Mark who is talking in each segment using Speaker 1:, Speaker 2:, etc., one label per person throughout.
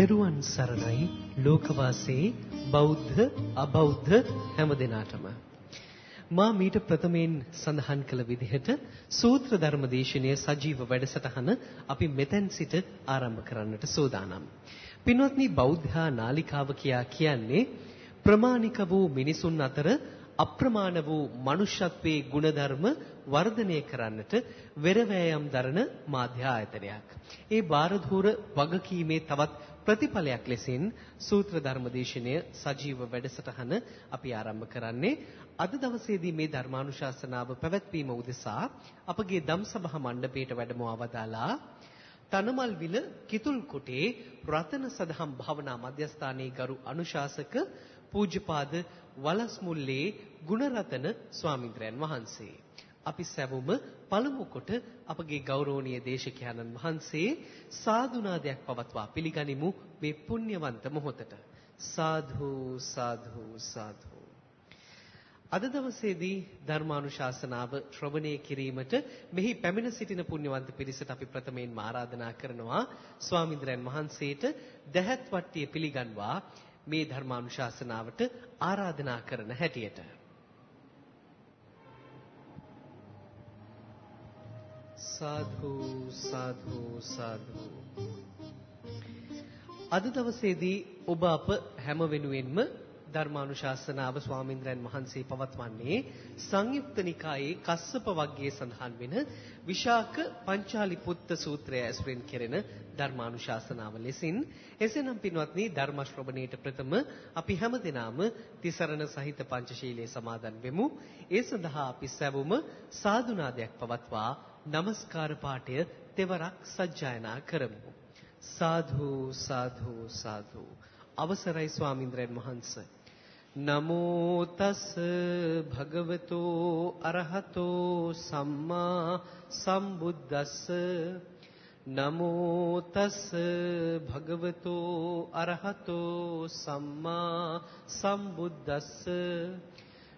Speaker 1: තෙරුවන් සරණයි ලෝකවාසී බෞද්ධ අබෞද්ධ හැම දිනාටම මා මීට ප්‍රථමයෙන් සඳහන් කළ විදිහට සූත්‍ර ධර්ම දේශනයේ සජීව වැඩසටහන අපි මෙතෙන් සිට ආරම්භ කරන්නට සූදානම්. පින්වත්නි බෞද්ධ නාලිකාව කියා කියන්නේ ප්‍රමාණික වූ මිනිසුන් අතර අප්‍රමාණ වූ මනුෂ්‍යත්වයේ ගුණධර්ම වර්ධනය කරන්නට වෙරවැයම් දරන මාධ්‍ය ආයතනයක්. ඒ බාරධූර වගකීමේ තවත් ප්‍රතිඵලයක් ලෙසින් සූත්‍ර ධර්මදේශනය සජීව වැඩසටහන අපි ආරම්භ කරන්නේ අද දවසේදී මේ ධර්මානුශාසනාව පැවැත්වීම උදෙසා අපගේ දම්සභා මණ්ඩපයට වැඩම අවදාලා තනමල් විල කිතුල් කොටේ රතන සදහම් භාවනා මධ්‍යස්ථානයේ ගරු අනුශාසක පූජ්‍යපාද වලස්මුල්ලේ ගුණරතන ස්වාමින්ද්‍රයන් වහන්සේ. අපි සැවුම පළමු කොට අපගේ ගෞරවනීය දේශකයන්න් වහන්සේ සාදුනාදයක් පවත්වා පිළිගනිමු මේ පුණ්‍යවන්ත මොහොතට. සාධු සාධු සාධු. අද දවසේදී ධර්මානුශාසනාව ශ්‍රවණය කිරීමට මෙහි පැමිණ සිටින පුණ්‍යවන්ත පිරිසට අපි ප්‍රථමයෙන් ආරාධනා කරනවා ස්වාමින්ද්‍රයන් වහන්සේට දැහැත් වට්ටිය පිළිගන්වා මේ ධර්මානුශාසනාවට ආරාධනා කරන හැටියට සාධු සාධු සාධු අද දවසේදී ඔබ අප හැම වෙනුවෙන්ම ධර්මානුශාසනාව ස්වාමින්ද්‍රයන් වහන්සේ පවත්වන්නේ සංයුක්ත නිකායේ කස්සප වග්ගයේ සඳහන් වෙන විශාක පංචාලි පුත්ත සූත්‍රය ඇසුරින් කෙරෙන ධර්මානුශාසනාව ලෙසින් එසේනම් පින්වත්නි ධර්ම ශ්‍රවණයට ප්‍රථම අපි හැමදෙනාම තිසරණ සහිත පංචශීලයේ සමාදන් වෙමු. ඒ සඳහා අපි සැවුම සාදුනාදයක් පවත්වා নমස්කාර පාඨය තෙවරක් සජ්ජායනා කරමු. සාධු සාධු සාධු. අවසරයි ස්වාමින්ද්‍රයන් වහන්සේ. නමෝ තස් භගවතෝ අරහතෝ සම්මා සම්බුද්දස්ස. නමෝ තස් භගවතෝ අරහතෝ සම්මා සම්බුද්දස්ස.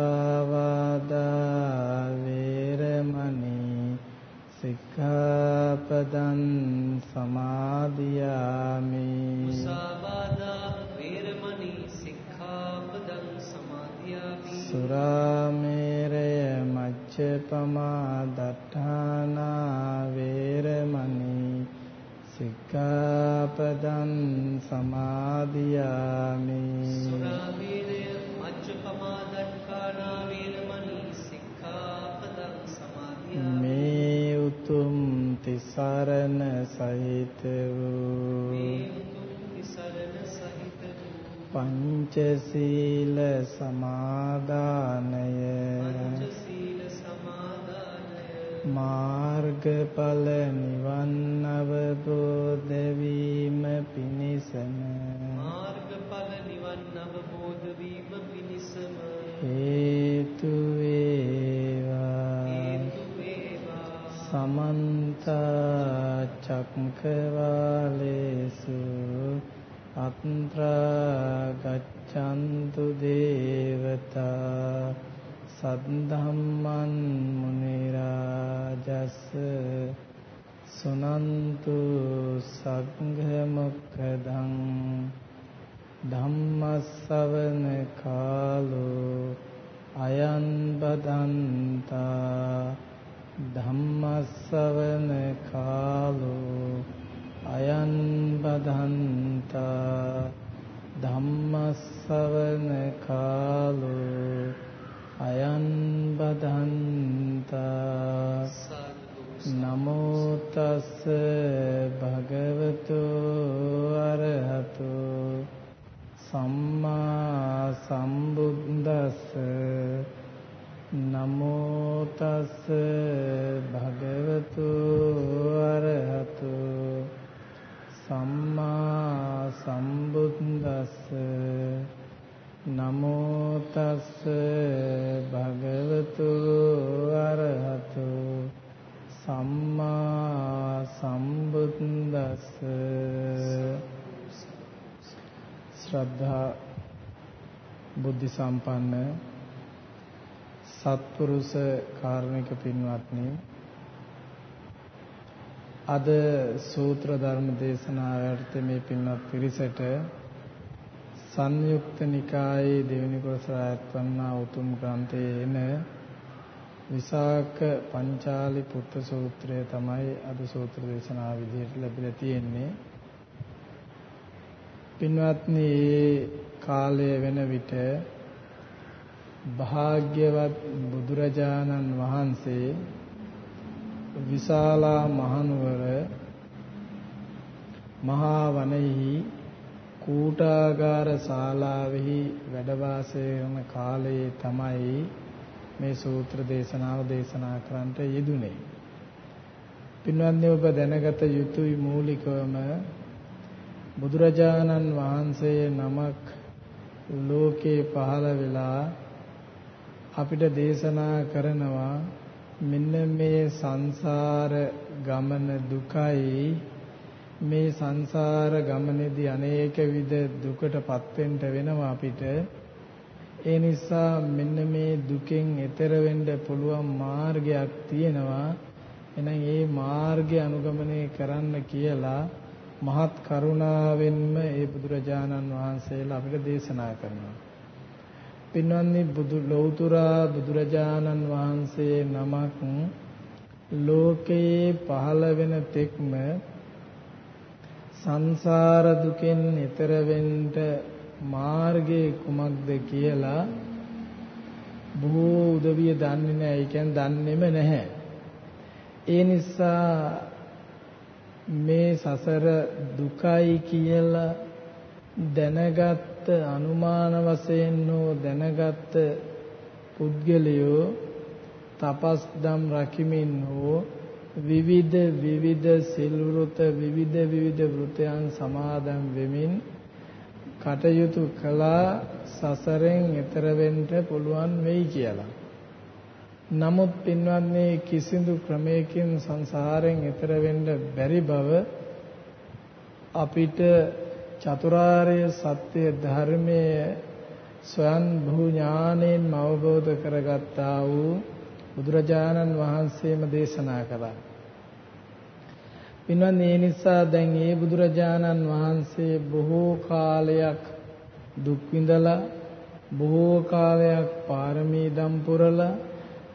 Speaker 2: මුසාවාදා වේරමණී සික්ඛාපදං සමාදියාමි.
Speaker 1: මුසාවාදා වේරමණී සික්ඛාපදං සමාදියාමි.
Speaker 2: සුරාමේරය මච්ඡපමා මාර්ගඵල නිවන් තස් භගවතු සම්පන්න සත්පුරුෂ කාර්මික පින්වත්නි අද සූත්‍ර ධර්ම දේශනාවට මේ පින්වත් පිරිසට සංයුක්ත නිකායේ දෙවෙනි කොටස ආයත්වන්නා උතුම් ග්‍රන්ථයේ එන විසාක පංචාලි පුත්ත සූත්‍රය තමයි අද සූත්‍ර දේශනාව විදිහට ලැබිලා තියෙන්නේ. පින්වත්නි මේ කාලය වෙන විට භාග්‍යවත් බුදුරජාණන් වහන්සේ විශාලා මහනුවර මහා වනයෙහි කූටාගාර ශාලාවෙහි වැඩ වාසය කරන කාලයේ තමයි මේ සූත්‍ර දේශනාව දේශනා කරන්නට යෙදුනේ. පින්වත්නි ඔබ දැනගත යුතුයි මූලිකවම බුදුරජාණන් වහන්සේ නමක් ලෝකේ පහළ වෙලා අපිට දේශනා කරනවා මෙන්න මේ සංසාර ගමන දුකයි. මේ සංසාර ගමනේදී අනේක විද දුකටපත් වෙන්න වෙනවා අපිට. ඒ නිසා මෙන්න මේ දුකෙන් එතර වෙන්න පුළුවන් මාර්ගයක් තියෙනවා. එහෙනම් ඒ මාර්ගය අනුගමනය කරන්න කියලා මහත් කරුණාවෙන්ම ඒ බුදුරජාණන් වහන්සේලා අපිට දේශනා කරනවා. පින්වත්නි බුදු ලෞතුරා බුදුරජාණන් වහන්සේ නමක් ලෝකයේ පහළ වෙන තෙක්ම සංසාර දුකෙන් ඈතර වෙන්න මාර්ගය කුමක්ද කියලා බොහෝ උදවිය දන්නේ නැහැ. ඒ කියන්නේ දන්නේම නැහැ. ඒ නිසා මේ සසර දුකයි කියලා දැනගත් අනුමාන වශයෙන් හෝ දැනගත් පුද්ගලයෝ තපස් දම් රකිමින් හෝ විවිධ විවිධ සිල් වෘත විවිධ විවිධ වෘතයන් සමාදන් වෙමින් කටයුතු කළා සසරෙන් එතර වෙන්න පුළුවන් වෙයි කියලා. නමුත් පින්වත්නි කිසිදු ක්‍රමයකින් සංසාරයෙන් එතර වෙන්න බැරි බව අපිට චතුරාර්ය සත්‍ය ධර්මයේ ස්වයන් භූ ඥාණයෙන් අවබෝධ කරගත්තා වූ බුදුරජාණන් වහන්සේම දේශනා කළා. පින්වත්නි ඒ නිසා දැන් මේ බුදුරජාණන් වහන්සේ බොහෝ කාලයක් දුක් විඳලා බොහෝ කාලයක් පාරමී දම් පුරලා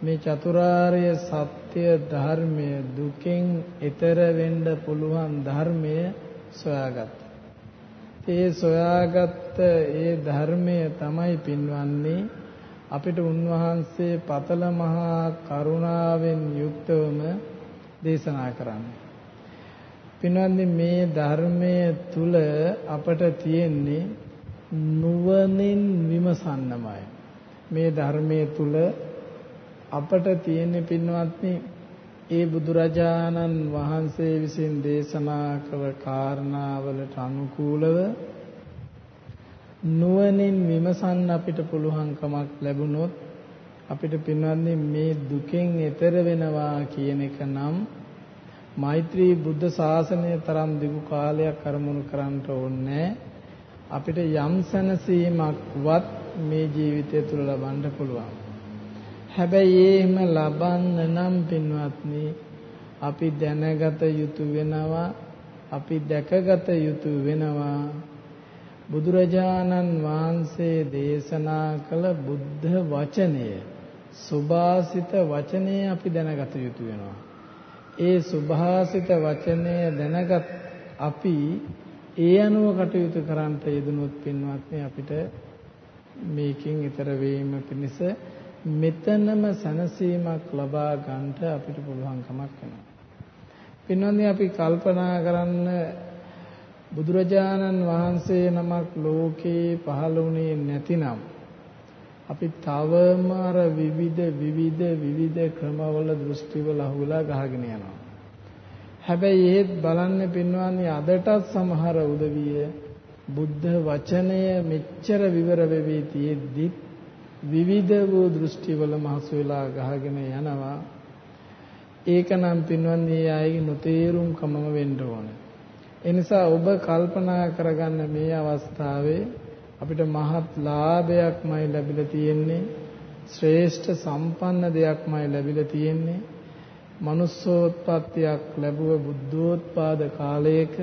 Speaker 2: මේ චතුරාර්ය සත්‍ය ධර්මය දුකෙන් එතර වෙන්න පුළුවන් ධර්මය සොයාගත්තා. ඒ සොයාගත්ත ඒ ධර්මය තමයි පින්වන්නේ අපිට උන්වහන්සේ පතල මහා කරුණාවෙන් යුක්තවම දේශනා කරන්නේ. පින්වත්නි මේ ධර්මයේ තුල අපට තියෙන්නේ නුවණින් විමසන්නමයි. මේ ධර්මයේ තුල අපට තියෙන පින්වත්නි ඒ බුදුරජාණන් වහන්සේ විසින් දේශනා කළ කාරණාවලට අනුකූලව නුවණින් විමසන්න අපිට පුළුවන්කමක් ලැබුණොත් අපිට පින්වත්නි මේ දුකෙන් එතර වෙනවා කියන එක නම් මෛත්‍රී බුද්ධ ශාසනය තරම් දිගු කාලයක් අරමුණු කරන්න ඕනේ අපිට යම් සැනසීමක්වත් මේ ජීවිතය තුළ ලබන්න පුළුවන්. හැබැයි එහෙම ලබන්න නම් පින්වත්නි අපි දැනගත යුතු වෙනවා අපි දැකගත යුතු වෙනවා. බුදුරජාණන් වහන්සේ දේශනා කළ බුද්ධ වචනය සුභාසිත වචනය අපි දැනගත යුතු වෙනවා. ඒ සුභාසිත වචනය දැනගත් අපි ඒ අනුව කටයුතු කරන්ට යෙදුනොත් පින්වත්නි අපිට මේකෙන් ඊතර වීම පිණිස මෙතනම සැනසීමක් ලබා ගන්නට අපිට පුළුවන්කමක් වෙනවා. පින්වත්නි අපි කල්පනා කරන්න බුදුරජාණන් වහන්සේ නමක් ලෝකේ පහළ වුණේ නැතිනම් අපි තවම අර විවිධ විවිධ විවිධ ක්‍රමවල දෘෂ්ටිවල අහුවලා ගහගෙන යනවා. හැබැයි ඒත් බලන්න පින්වත්නි අදටත් සමහර උදවිය බුද්ධ වචනය මෙච්චර විවර වෙවි තියෙද්දි විවිධ වූ දෘෂ්ටිවල මහසු වෙලා ගහගෙන යනවා. ඒකනම් පින්වත්නි ආයේ නොතේරුම්කමම වෙන්න ඕන. ඒ නිසා ඔබ කල්පනා කරගන්න මේ අවස්ථාවේ අපිට මහත් ලාභයක්මයි ලැබිලා තියෙන්නේ. ශ්‍රේෂ්ඨ සම්පන්න දෙයක්මයි ලැබිලා තියෙන්නේ. manussෝත්පත්තියක් ලැබුව බුද්ධෝත්පාද කාලයක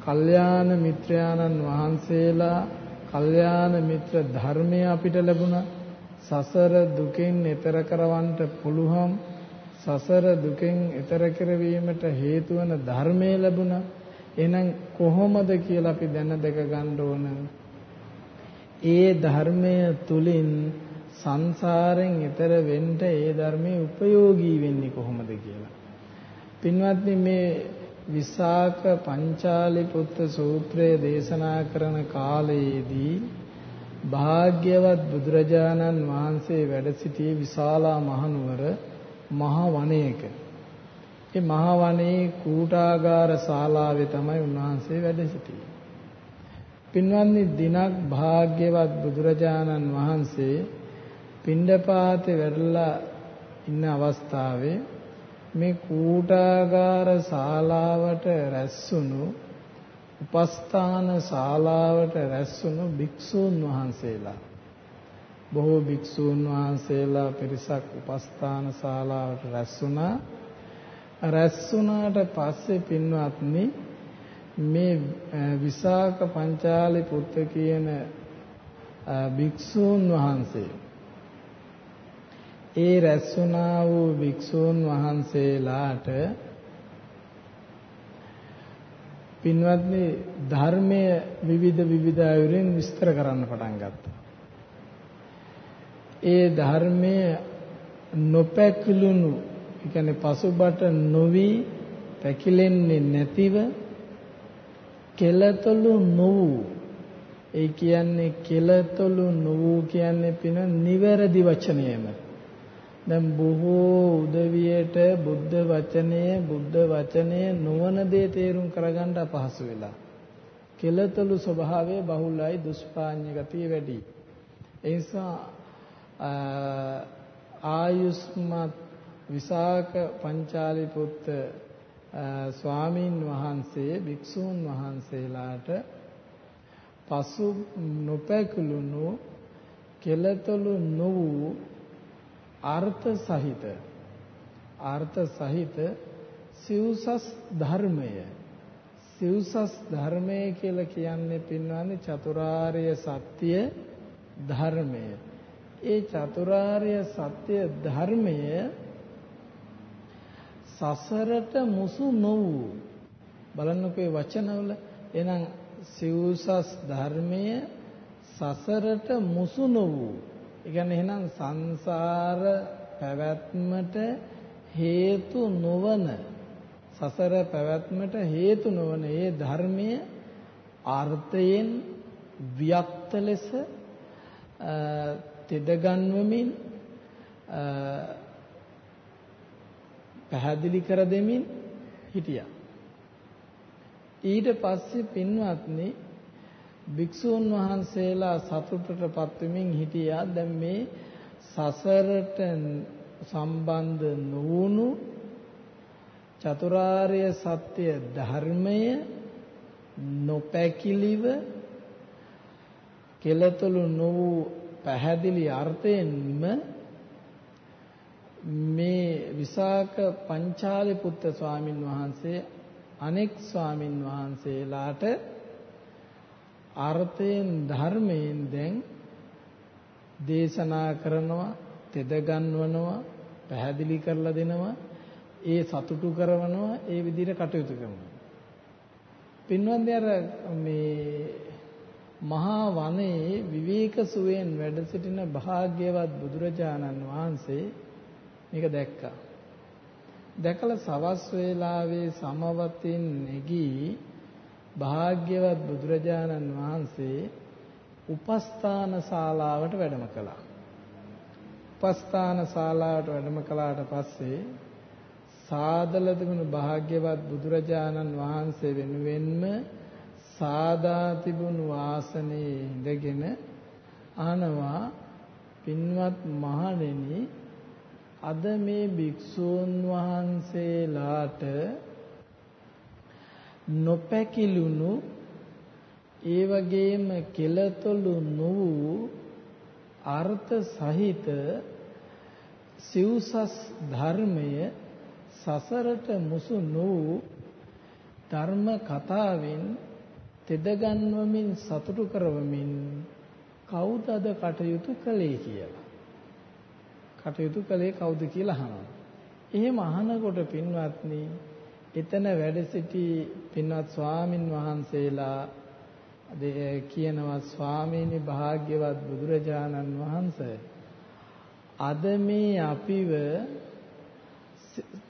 Speaker 2: කල්යාණ මිත්‍රාණන් වහන්සේලා කල්යාණ මිත්‍ර ධර්මය අපිට ලැබුණා. සසර දුකෙන් එතර කරවන්නට පුළුවන්. සසර දුකෙන් එතර කරවීමට හේතු වන ධර්මය ලැබුණා. එහෙනම් කොහොමද කියලා අපි දැන දැක ගන්න ඕන? ඒ ධර්මය තුලින් සංසාරෙන් එතර වෙන්න ඒ ධර්මයේ උපයෝගී වෙන්නේ කොහොමද කියලා. පින්වත්නි මේ විසාක පංචාලි පුත්ත සූත්‍රය දේශනා කරන කාලයේදී භාග්‍යවත් බුදුරජාණන් වහන්සේ වැඩ සිටියේ විශාලා මහනුවර මහ වනයේක. ඒ මහ වනයේ කූටාගාර ශාලාවේ තමයි උන්වහන්සේ වැඩ සිටියේ. පින්වත්නි දිනක් භාග්‍යවත් බුදුරජාණන් වහන්සේ පිණ්ඩපාතේ වැඩලා ඉන්න අවස්ථාවේ මේ කූටාගාර ශාලාවට රැස්වුණු උපස්ථාන ශාලාවට රැස්වුණු භික්ෂූන් වහන්සේලා. බොහෝ භික්ෂූන් වහන්සේලා පිරිසක් උපස්ථාන ශාලාවට රැස්වුණා රැස්වුණාට පස්සේ පින්වත්නි මේ විසාක පංචාලි පුත්ත කියන භික්ෂූන් වහන්සේ ඒ රැස්ුණා වූ භික්ෂූන් වහන්සේලාට පින්වත්නි ධර්මය විවිධ විවිධ අයුරින් විස්තර කරන්න පටන් ගත්තා. ඒ ධර්මයේ නොපැකිලුණු, ඒ කියන්නේ පසුබට නොවි පැකිලෙන්නේ නැතිව කෙලතොළු නොවූ ඒ කියන්නේ කෙලතොළු නොවූ කියන්නේ පින නිවැරදි වචනයමයි. දැන් බොහෝ උදවියට බුද්ධ වචනය බුද්ධ වචනය නොවන දේ තේරුම් කරගන්න අපහසු වෙලා. කෙලතලු ස්වභාවය බහුලයි දුෂ්පාඤ්ඤ ගතිය වැඩි. ඒ නිසා ආයුස්මත් විසාක පංචාලි පුත්ත ස්වාමීන් වහන්සේ භික්ෂූන් වහන්සේලාට පසු නොපැකුළුණු කෙලතලු නොවූ අර්ථ සහිත අර්ථ සහිත සිව්සස් ධර්මය. සිව්සස් ධර්මය කියලා කියන්නේ පින්වන්නේ චතුරාර්ය සත්‍ය ධර්මය. ඒ චතුරාර්ය සත්‍ය ධර්මය සසරට මුසු නොවූ බලන්නකෝ මේ වචනවල එහෙනම් සිව්සස් ධර්මය සසරට මුසු නොවූ ඒ කියන්නේ එහෙනම් සංසාර පැවැත්මට හේතු නොවන සසර පැවැත්මට හේතු නොවන ඒ ධර්මයේ අර්ථයෙන් ව්‍යක්ත ලෙස තෙදගන්වමින් පැහැදිලි කර දෙමින් හිටියා. ඊට පස්සේ පින්වත්නි භික්ෂූන් වහන්සේලා සතුටටපත් වෙමින් හිටියා. දැන් මේ සසරට සම්බන්ධ නොවුණු චතුරාර්ය සත්‍ය ධර්මය නොපැකිලිව කෙලතුළු නො වූ පැහැදිලි අර්ථයෙන්ම මේ විසාක පංචාලි පුත්ත ස්වාමින් වහන්සේ අනෙක් ස්වාමින් වහන්සේලාට අර්ථයෙන් ධර්මයෙන් දැන් දේශනා කරනවා තෙද ගන්වනවා පැහැදිලි කරලා දෙනවා ඒ සතුටු කරනවා ඒ විදිහට කටයුතු කරනවා පින්වන්දි අර මේ මහා වනයේ විවේක සුවයෙන් වැඩ සිටින භාග්‍යවත් බුදුරජාණන් වහන්සේ මේක දැක්කා. දැකලා සවස් වේලාවේ සමවතින් නැගී භාග්‍යවත් බුදුරජාණන් වහන්සේ උපස්ථාන ශාලාවට වැඩම කළා. උපස්ථාන ශාලාවට වැඩම කළාට පස්සේ සාදල තිබුණු භාග්‍යවත් බුදුරජාණන් වහන්සේ වෙනුවෙන්ම සාදා තිබුණු ආසනයේ ඉඳගෙන අහනවා පින්වත් මහණෙනි අද මේ භික්ෂූන් වහන්සේලාට නොපැකිලුණු ඒ වගේම කෙලතොළු නොවූ අර්ථ සහිත සිව්සස් ධර්මය සසරට මුසු නොවූ ධර්ම කතාවෙන් තෙදගන්වමින් සතුටු කරවමින් කවුද අද කටයුතු කළේ කියලා. කටයුතු කළේ කවුද කියලා අහනවා. එහෙම අහනකොට පින්වත්නි එතන වැඩ සිටි පින්වත් ස්වාමින් වහන්සේලා කියනවා ස්වාමීනි භාග්‍යවත් බුදුරජාණන් වහන්සේ අද මේ අපිව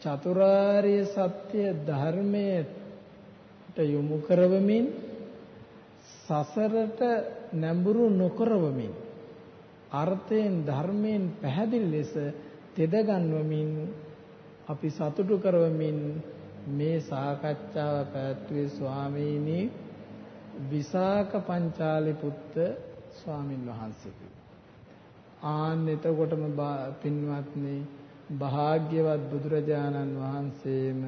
Speaker 2: චතුරාර්ය සත්‍ය ධර්මයට යොමු කරවමින් සසරට නැඹුරු නොකරවමින් අර්ථයෙන් ධර්මයෙන් පැහැදිලි ලෙස තෙදගන්වමින් අපි සතුටු කරවමින් මේ සාකච්ඡාව පැවැත්වුවේ ස්වාමීනි විසාක පංචාලි පුත්ත ස්වාමින් වහන්සේ. ආන්න එතකොටම පින්වත්නි භාග්‍යවත් බුදුරජාණන් වහන්සේම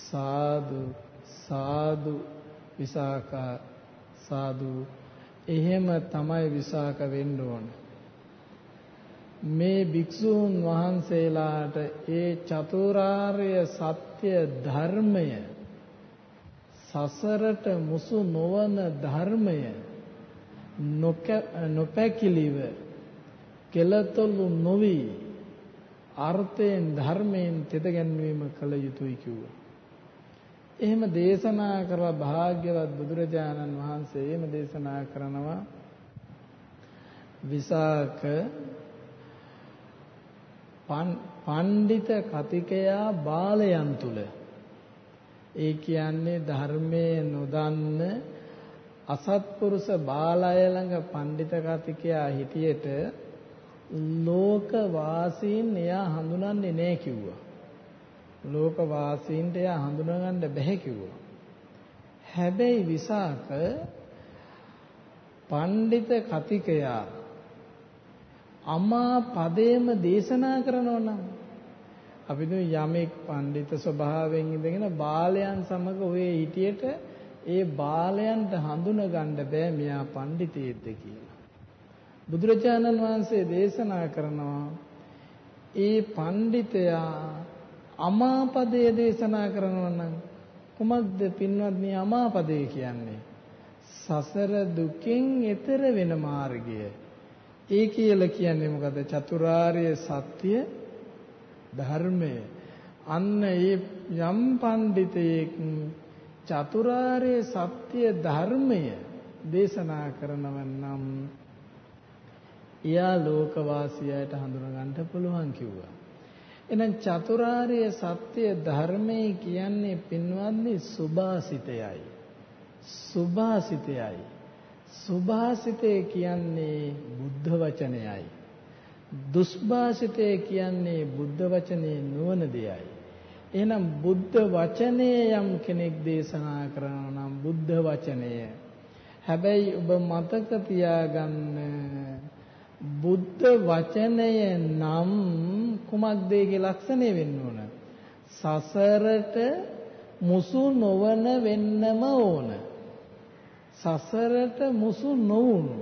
Speaker 2: සාදු සාදු විසාකා සාදු එහෙම තමයි විසාක වෙන්න ඕන මේ භික්ෂූන් වහන්සේලාට ඒ චතුරාර්ය සත්‍ය ධර්මය සසරට මුසු නොවන ධර්මය නොපැකිලිව කෙලතොළු නොවි අර්ථයෙන් ධර්මයෙන් තෙද ගැන්වීම කළ යුතුයි කිව්වා. එහෙම දේශනා කරලා භාග්‍යවත් බුදුරජාණන් වහන්සේ එහෙම දේශනා කරනවා විසාක පණ්ඩිත කතිකයා බාලයන් තුල ඒ කියන්නේ ධර්මයේ නොදන්න අසත්පුරුෂ බාලය ළඟ පණ්ඩිත කතිකයා හිටියට ලෝක වාසීන් එයා හඳුනන්නේ නැහැ කිව්වා. ලෝක වාසීන්ට එයා හඳුනගන්න බැහැ කිව්වා. හැබැයි විසාක පණ්ඩිත කතිකයා අමා පදේම දේශනා කරනවා නම් අපි දු යමෙක් පඬිත ස්වභාවයෙන් ඉඳගෙන බාලයන් සමග ඔය හිටියට ඒ බාලයන්ට හඳුන ගන්න බෑ මෙයා පඬිතේද්ද කියලා. බුදුරජාණන් වහන්සේ දේශනා කරනවා ඒ පඬිතයා අමාපදයේ දේශනා කරනවා නම් කුමක්ද පින්වත්නි අමාපදේ කියන්නේ? සසර දුකින් එතර වෙන මාර්ගය. ඒ කියලා කියන්නේ මොකද? චතුරාර්ය සත්‍ය ධර්මය. අන්න ඒ යම් පඬිතෙක් චතුරාර්ය සත්‍ය ධර්මය දේශනා කරනව නම් එයා ලෝකවාසියයට හඳුනා ගන්න පුළුවන් කිව්වා. එහෙනම් චතුරාර්ය සත්‍ය ධර්මයේ කියන්නේ පින්වත්නි සුභාසිතයයි. සුභාසිතයයි. සුභාසිතේ කියන්නේ බුද්ධ වචනයයි. දුස්භාසිතේ කියන්නේ බුද්ධ වචනේ නොවන දෙයයි. එහෙනම් බුද්ධ වචනේ යම් කෙනෙක් දේශනා කරනවා නම් බුද්ධ වචනය. හැබැයි ඔබ මතක තියාගන්න බුද්ධ වචනය නම් කුමක්ද ඒකේ ලක්ෂණය වෙන්න ඕන? සසරට මුසු නොවන වෙන්නම ඕන. සසරට මුසු නොවුණු.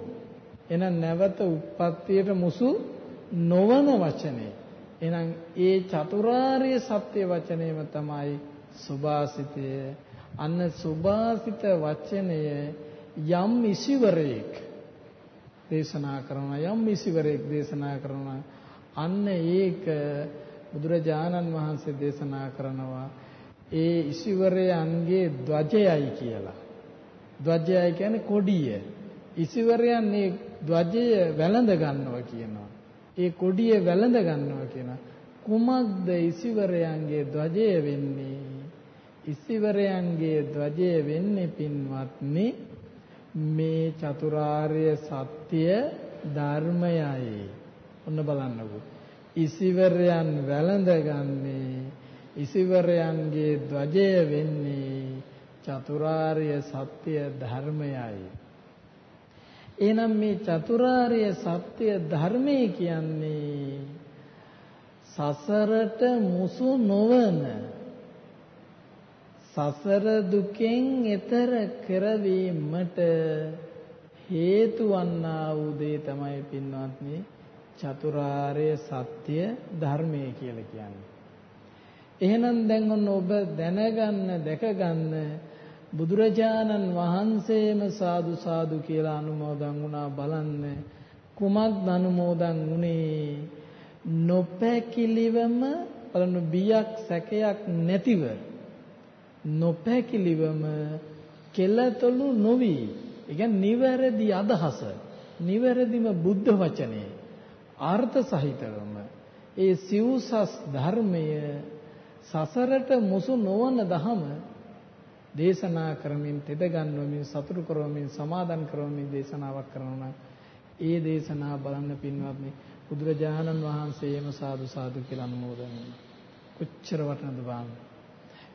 Speaker 2: එහෙනම් නැවත උප්පත්තියට මුසු නොවන වචනේ. එහෙනම් ඒ චතුරාර්ය සත්‍ය වචනේම තමයි සුභාසිතය. අන්න සුභාසිත වචනය යම් ඉසිවරේක් දේශනා කරන යම් ඉසිවරේක් දේශනා කරන අන්න ඒක බුදුරජාණන් වහන්සේ දේශනා කරනවා ඒ ඉසිවරයන්ගේ ධ්වජයයි කියලා. ධ්වජයයි කියන්නේ කොඩිය. ඉසිවරයන් මේ ධ්වජය වැළඳ ගන්නවා කියනවා. ඒ කොඩිය වැළඳ ගන්නවා කියන කුමක්ද ඉසිවරයන්ගේ ධ්වජය වෙන්නේ? ඉසිවරයන්ගේ ධ්වජය වෙන්නේ පින්වත්නි මේ චතුරාර්ය සත්‍ය ධර්මයයි. ඔන්න බලන්නකෝ. ඉසිවරයන් වැළඳගන්නේ ඉසිවරයන්ගේ ධ්වජය වෙන්නේ චතුරාර්ය සත්‍ය ධර්මයයි. එහෙනම් මේ චතුරාර්ය සත්‍ය ධර්මයේ කියන්නේ සසරට මුසු නොවන සසර දුකෙන් එතර කරවීමට හේතු වන්නා වූ දේ තමයි පින්වත්නි චතුරාර්ය සත්‍ය ධර්මය කියලා කියන්නේ. එහෙනම් දැන් ඔන්න ඔබ දැනගන්න දැකගන්න බුදුරජාණන් වහන්සේම සාදු සාදු කියලා අනුමෝදන් වුණා බලන්න. කුමක් අනුමෝදන් වුණේ? නොපැකිලිවම බලන්න බියක් සැකයක් නැතිව නොපැකිලිවම කෙලතොළු නොවි. ඒ කියන්නේ නිවැරදි අදහස. නිවැරදිම බුද්ධ වචනේ අර්ථ සහිතවම ඒ සිව්සස් ධර්මය සසරට මුසු නොවන දහම දේශනා කරමින් තෙද ගන්නවමින් සතුටු කරවමින් සමාදන් කරවමින් දේශනාවක් කරනවා ඒ දේශනාව බලන්න පින්වත්නි බුදුරජාණන් වහන්සේම සාදු සාදු කියලා අනුමෝදන් කොච්චර වටනද බලන්න.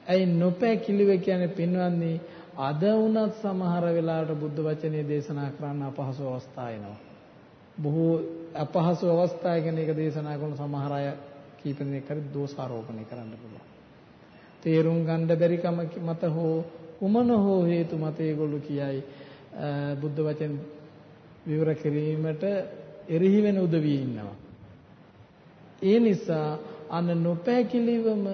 Speaker 2: ඇයි නොපැකිලිව කියන්නේ පින්වත්නි අද වුණත් සමහර වෙලාවට බුද්ධ වචනේ දේශනා කරන්න අපහසු අවස්ථා එනවා. බොහෝ අපහසු අවස්ථා ගැන එක දේශනා කරන සමහර අය කීප දෙනෙක් හරි දෝෂාරෝපණය කරන්න පුළුවන්. තේරුම් ගන්න බැරිකම මත හෝ කුමන හෝ හේතු මත ඒගොල්ලෝ කියයි බුද්ධ වචන විවර කිරීමට එරෙහි වෙන උදවිය ඉන්නවා. ඒ නිසා අන්න නොපැකිලිවම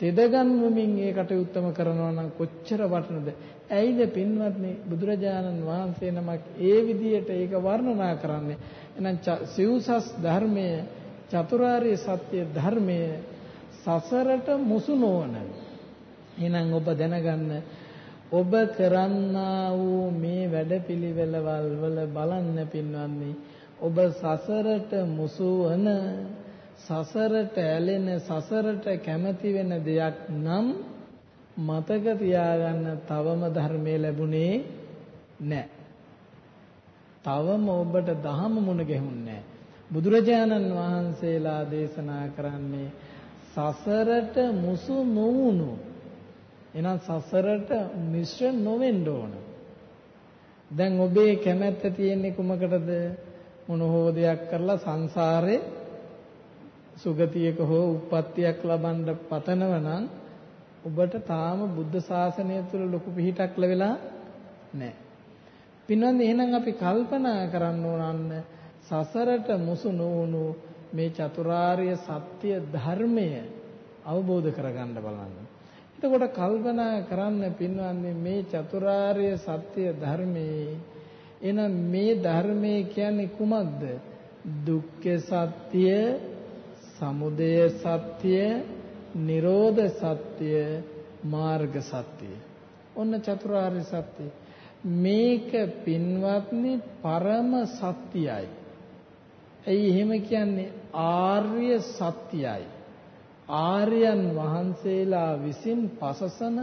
Speaker 2: තෙදගන්වමින් ඒ කටයුත්තම කරනවා නම් කොච්චර වටිනද? ඇයිද පින්වත්නි බුදුරජාණන් වහන්සේ නමක් ඒ විදියට ඒක වර්ණනා කරන්නේ? එහෙනම් සිව්සස් ධර්මයේ චතුරාර්ය සත්‍ය ධර්මයේ සසරට මුසු නොවන එහෙනම් ඔබ දැනගන්න ඔබ කරන්නා වූ මේ වැඩපිළිවෙළවල් වල බලන්න පින්වත්නි ඔබ සසරට මුසු වන සසරට ඇලෙන සසරට කැමති වෙන දෙයක් නම් මතක තියාගන්න තවම ධර්මයේ ලැබුණේ නැහැ. තවම ඔබට දහම මුණ ගැහුන්නේ බුදුරජාණන් වහන්සේලා දේශනා කරන්නේ සසරට මුසු නොවුණු එහෙනම් සසරට මිශ්‍ර නොවෙන්න ඕන. දැන් ඔබේ කැමැත්ත තියෙන්නේ කුමකටද? මොන හෝ දෙයක් කරලා සංසාරේ සුගතියක හෝ උප්පත්තියක් ලබන්න පතනව නම් ඔබට තාම බුද්ධ ශාසනය තුළ ලොකු පිහිටක් ලැබෙලා නැහැ. පින්වන්දි එහෙනම් අපි කල්පනා කරන්න ඕනන්න සසරට මුසු නොවුණු මේ චතුරාර්ය සත්‍ය ධර්මය අවබෝධ කරගන්න බලන්න. එතකොට කල්පනා කරන්න පින්වන්නේ මේ චතුරාර්ය සත්‍ය ධර්මයේ එහෙනම් මේ ධර්මයේ කියන්නේ කුමක්ද? දුක්ඛ සත්‍ය, සමුදය සත්‍ය, නිරෝධ සත්‍ය, මාර්ග සත්‍ය. ඔන්න චතුරාර්ය සත්‍ය. මේක පින්වත්නි පරම සත්‍යයි. ඇයි එහෙම කියන්නේ ආර්ය සත්‍යයි. ආර්යයන් වහන්සේලා විසින් පසසන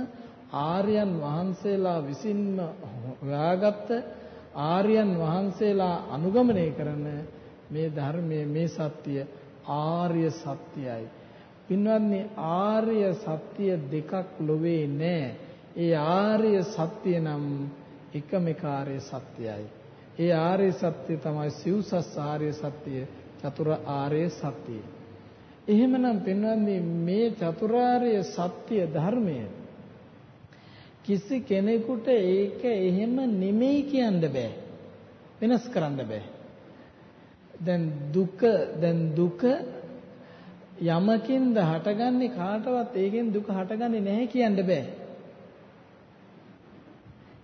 Speaker 2: ආර්යයන් වහන්සේලා විසින්ම හොයාගත්ත ආර්යයන් වහන්සේලා අනුගමනය කරන මේ ධර්මයේ මේ සත්‍ය ආර්ය සත්‍යයි. පින්වත්නි ආර්ය සත්‍ය දෙකක් ලොවේ නැහැ. ඒ ආර්ය සත්‍ය නම් එකම ආර්ය සත්‍යයි. ඒ ආර්ය සත්‍ය තමයි සිව්සස් ආර්ය සත්‍ය චතුර ආර්ය සත්‍යයි. එහෙමනම් පින්වත්නි මේ චතුරාර්ය සත්‍ය ධර්මය කිසි කෙනෙකුට ඒක එහෙම නෙමෙයි කියන්න බෑ. වෙනස් කරන්න බෑ. දැන් දුක දැන් දුක යමකින්ද හටගන්නේ කාටවත් ඒකෙන් දුක හටගන්නේ නැහැ කියන්න බෑ.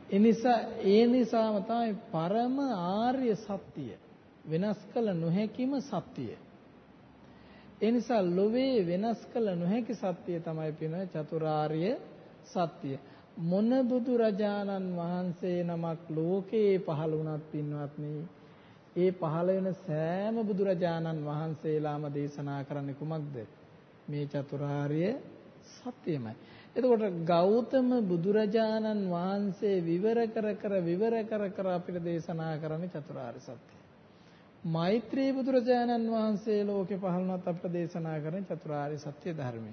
Speaker 2: ඒ නිසා ඒ නිසාම තමයි පරම ආර්ය සත්‍ය වෙනස් කළ නොහැකිම සත්‍යය. ඒ නිසා ලොවේ වෙනස් කළ නොහැකි සත්‍ය තමයි පිනන චතුරාර්ය සත්‍ය. මොන බුදු රජාණන් වහන්සේ නමක් ලෝකේ පහළ වුණත් පින්වත්නි ඒ පහළ වෙන සෑම බුදුරජාණන් වහන්සේලාම දේශනා කරන්නේ කුමක්ද මේ චතුරාර්ය සත්‍යමයි එතකොට ගෞතම බුදුරජාණන් වහන්සේ විවර කර කර විවර කර කර අපිට දේශනා කරන්නේ චතුරාර්ය සත්‍යය මෛත්‍රී බුදුරජාණන් වහන්සේ ලෝකේ පහළනත් අපට දේශනා කරන චතුරාර්ය සත්‍ය ධර්මය.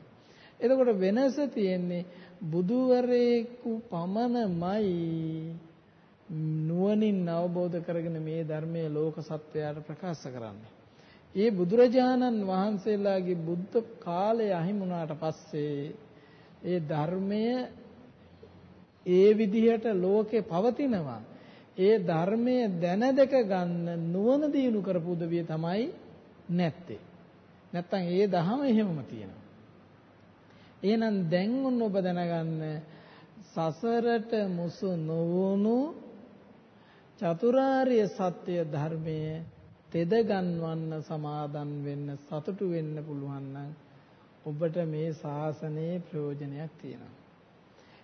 Speaker 2: එතකොට වෙනස තියෙන්නේ බුදුවරේකු පමණමයි නුවණින් අවබෝධ කරගෙන මේ ධර්මයේ ලෝක සත්වයාට ප්‍රකාශ කරන්නේ. ඒ බුදුරජාණන් වහන්සේලාගේ බුද්ධ කාලය අහිමුණාට පස්සේ ඒ ධර්මය ඒ විදිහට ලෝකේ පවතිනවා. ඒ ධර්මයේ දැනදක ගන්න නුවණ දිනු කරපු උදවිය තමයි නැත්තේ. නැත්තම් ඒ දහම එහෙමම තියෙනවා. එහෙනම් දැන් ඔන්න ඔබ දැනගන්න සසරට මුසු නොවුණු චතුරාර්ය සත්‍ය ධර්මයේ තෙද ගන්වන්න සමාදන් වෙන්න සතුටු වෙන්න පුළුවන් නම් ඔබට මේ ශාසනයේ ප්‍රයෝජනයක් තියෙනවා.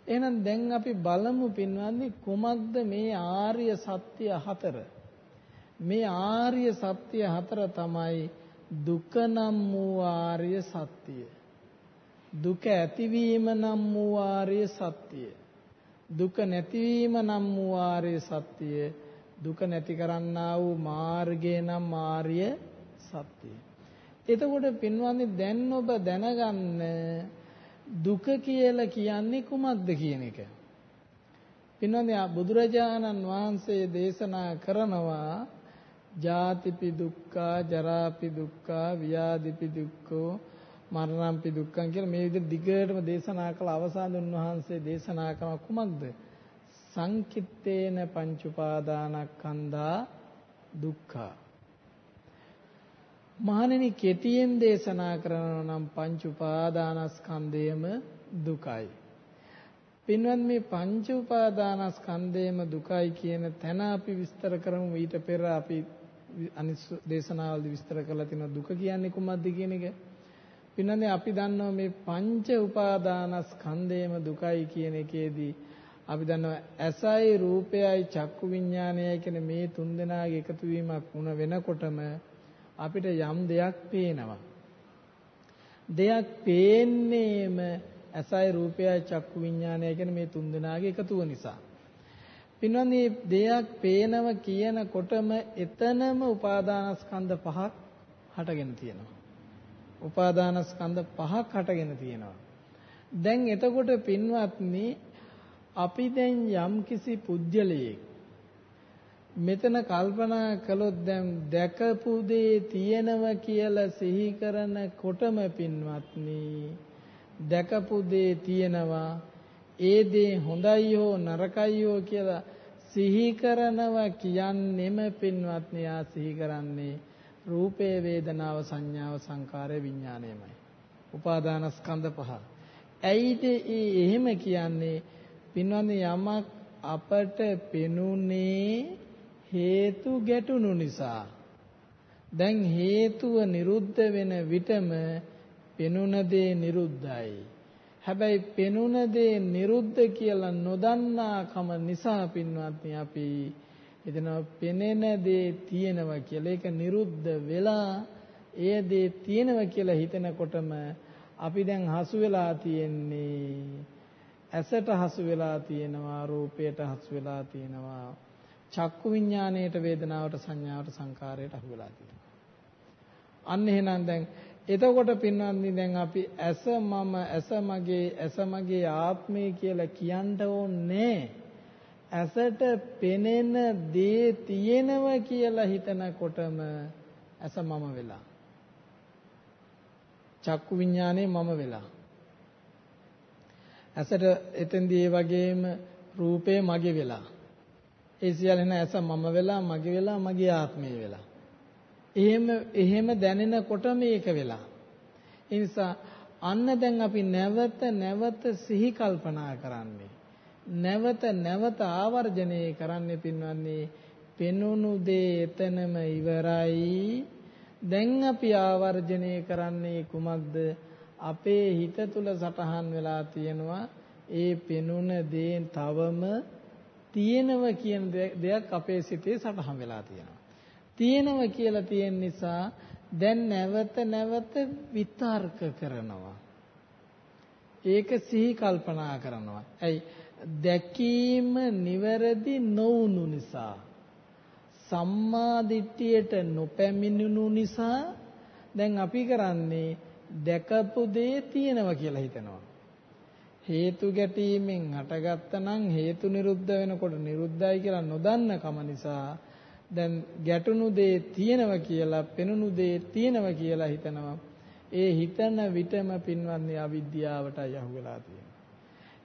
Speaker 2: එහෙනම් දැන් අපි බලමු පින්වත්නි කුමක්ද මේ ආර්ය සත්‍ය හතර මේ ආර්ය සත්‍ය හතර තමයි දුක නම් වූ ආර්ය සත්‍ය දුක ඇතිවීම නම් වූ ආර්ය සත්‍ය දුක නැතිවීම නම් වූ ආර්ය සත්‍ය දුක නැති කරන්නා වූ මාර්ගය නම් ආර්ය සත්‍ය එතකොට පින්වත්නි දැන් ඔබ දැනගන්න දුක කියලා කියන්නේ කුමක්ද කියන එක. පින්නන්නේ බුදුරජාණන් වහන්සේ දේශනා කරනවා ජාතිපි දුක්ඛා ජරාපි දුක්ඛා ව්‍යාධිපි දුක්ඛෝ මරණම්පි දුක්ඛං කියලා මේ විදිහට දිගටම දේශනා කළ අවසාන උන්වහන්සේ දේශනා කරන කුමක්ද සංකිට්තේන පංච උපාදානස්කන්ධා දුක්ඛා මහණෙනි කෙටියෙන් දේශනා කරනවා නම් පංච උපාදානස්කන්ධයම දුකයි. පින්වත් මේ පංච උපාදානස්කන්ධයම දුකයි කියන තැන අපි විස්තර කරමු ඊට පෙර අපි අනිත් දේශනාවලදී විස්තර කරලා තියෙන දුක කියන්නේ කුමක්ද කියන එක. පින්වත්නි අපි දන්නවා මේ පංච උපාදානස්කන්ධයම දුකයි කියන එකේදී අපි දන්නවා ඇසයි රූපයයි චක්කු විඥානයයි කියන මේ තුන් දෙනාගේ එකතු වීමක් වුණ වෙනකොටම අපිට යම් දෙයක් පේනවා. දෙයක් පේන්නේම ඇසයි රූපයයි චක්කු විඥානය කියන මේ තුන් දෙනාගේ එකතුව නිසා. පින්වත්නි දෙයක් පේනව කියනකොටම එතනම උපාදානස්කන්ධ පහක් හටගෙන තියෙනවා. උපාදානස්කන්ධ පහක් හටගෙන තියෙනවා. දැන් එතකොට පින්වත්නි අපි දැන් යම්කිසි පුජ්‍යලයේ මෙතන කල්පනා කළොත් දැන් දැකපු දේ තියෙනව කියලා සිහි කරනකොටම පින්වත්නි දැකපු දේ තියෙනවා ඒ දේ හොඳයි හෝ නරකයි හෝ කියලා සිහි කරනවා කියන්නෙම පින්වත්නි ආ සිහි කරන්නේ රූපේ වේදනාව සංඥාව සංකාරය විඥාණයමයි. උපාදානස්කන්ධ පහ. ඇයිද එහෙම කියන්නේ? පින්වත්නි යමක් අපට පෙනුනේ හේතු ගැටුණු නිසා. දැන් හේතුව නිරුද්ධ වෙන විටම පෙනුන දේ නිරුද්ධයි. හැබැයි පෙනුන දේ නිරුද්ධ කියලා නොදන්නාකම නිසා පින්වත්නි අපි එදෙනවා පෙනෙන දේ තියෙනවා කියලා ඒක නිරුද්ධ වෙලා ඒ දේ තියෙනවා කියලා හිතනකොටම අපි දැන් හසු වෙලා තියෙන්නේ. ඇසට හසු වෙලා තියෙනවා රූපයට හසු වෙලා තියෙනවා. චක්කු විඥාණයට වේදනාවට සංඥාවට සංකාරයට අහු වෙලා තියෙනවා. අන්න එහෙනම් දැන් එතකොට පින්වත්නි දැන් අපි ඇස මම ඇස මගේ ඇස මගේ ආත්මය කියලා කියන්න ඕනේ. ඇසට පෙනෙන දේ තියෙනව කියලා හිතනකොටම ඇස මම වෙලා. චක්කු විඥානේ මම වෙලා. ඇසට එතෙන්දී ඒ වගේම රූපේ මගේ වෙලා. ඒ සියල්ල එන ඇස මම වෙලා මගේ වෙලා මගේ ආත්මය වෙලා. එහෙම එහෙම දැනෙනකොට මේක වෙලා. ඒ නිසා අන්න දැන් අපි නැවත නැවත සිහි කල්පනා කරන්නේ. නැවත නැවත ආවර්ජනය කරන්නේ පින්වන්නේ පෙනුණු දේ එතනම ඉවරයි. දැන් අපි ආවර්ජනය කරන්නේ කුමක්ද? අපේ හිත තුල සටහන් වෙලා තියෙනවා ඒ පෙනුන දේ තවම තියෙනව කියන දෙයක් අපේ සිතේ සටහන් වෙලා තියෙනවා. තියෙනව කියලා තියෙන නිසා දැන් නැවත නැවත විතර්ක කරනවා. ඒක සිහි කල්පනා කරනවා. ඇයි? දැකීම නිවැරදි නොවුණු නිසා. සම්මා දිට්ඨියට නොපැමිණුණු නිසා දැන් අපි කරන්නේ දැකපු දේ තියෙනවා කියලා හිතනවා. හේතු ගැටීමෙන් හටගත්තනම් හේතු නිරුද්ධ වෙනකොට නිරුද්ධයි කියලා නොදන්න කම නිසා දැන් ගැටුණු දේ තියෙනවා කියලා පෙනුණු දේ තියෙනවා කියලා හිතනවා. ඒ හිතන විටම පින්වත්නි අවිද්‍යාවටයි අහු වෙලා තියෙන්නේ.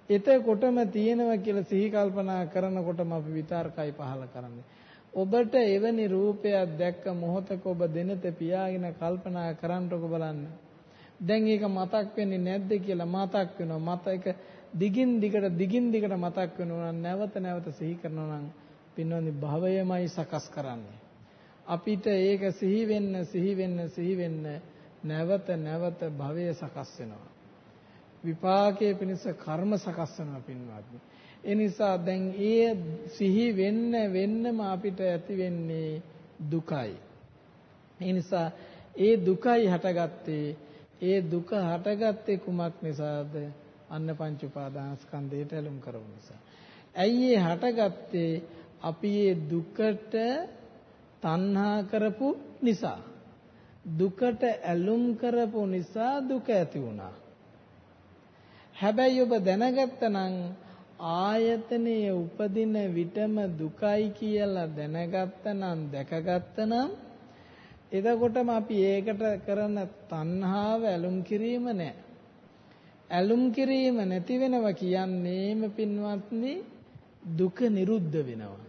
Speaker 2: එතකොටම තියෙනවා කියලා සිහි කල්පනා කරනකොටම අපි විතර්කයි පහල කරන්නේ. ඔබට එවැනි රූපයක් දැක්ක මොහොතක ඔබ දෙනත පියාගෙන කල්පනා කරන්නකො බලන්න. දැන් ඒක මතක් වෙන්නේ නැද්ද කියලා මතක් වෙනවා. මතක දිගින් දිගට දිගින් දිගට මතක් වෙනවා නැවත නැවත සිහි කරනවා නම් පින්නෝනි භවයමයි සකස් කරන්නේ. අපිට ඒක සිහි වෙන්න සිහි වෙන්න සිහි වෙන්න නැවත නැවත භවය සකස් වෙනවා. විපාකයේ පිණිස කර්ම සකස් වෙනවා පින්වත්නි. ඒ නිසා දැන් ඒ සිහි වෙන්න වෙන්නම අපිට ඇති වෙන්නේ දුකයි. ඒ නිසා ඒ දුකයි හටගත්තේ ඒ දුක හටගත්තේ කුමක් නිසාද? අන්න පංච උපාදානස්කන්ධයට ඇලුම් කරව නිසා. ඇයි ඒ හටගත්තේ? අපි ඒ දුකට තණ්හා කරපු නිසා. දුකට ඇලුම් කරපු නිසා දුක ඇති වුණා. හැබැයි ඔබ දැනගත්තනම් ආයතනයේ උපදින විටම දුකයි කියලා දැනගත්තනම් දැකගත්තනම් එතකොටම අපි ඒකට කරන තණ්හාව ඇලුම් කිරීම නෑ. ඇලුම් කිරීම නැති වෙනවා කියන්නේම පින්වත්නි දුක නිරුද්ධ වෙනවා.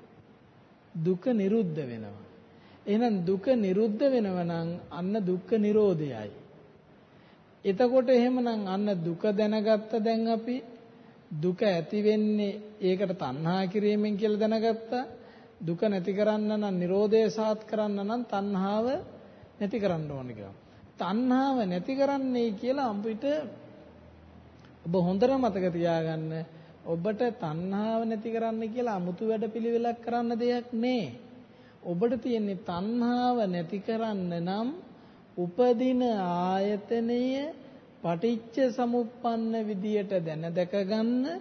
Speaker 2: දුක නිරුද්ධ වෙනවා. එහෙනම් දුක නිරුද්ධ වෙනවා නම් අන්න දුක්ඛ නිරෝධයයි. එතකොට එහෙමනම් අන්න දුක දැනගත්ත දැන් අපි දුක ඇති වෙන්නේ ඒකට තණ්හා කිරීමෙන් කියලා දැනගත්තා. දුක නැති කරන්න නම් Nirodhe සාත් කරන්න නම් තණ්හාව නැති කරන්න ඕනේ කියලා. තණ්හාව නැති කරන්නේ කියලා අපිට ඔබ හොඳට මතක තියාගන්න ඔබට තණ්හාව නැති කරන්න කියලා 아무තු වැඩපිළිවෙලක් කරන්න දෙයක් නෑ. ඔබට තියෙන්නේ තණ්හාව නැති කරන්න නම් උපදින ආයතනය පටිච්ච සමුප්පන්න විදියට දැන දැක ගන්න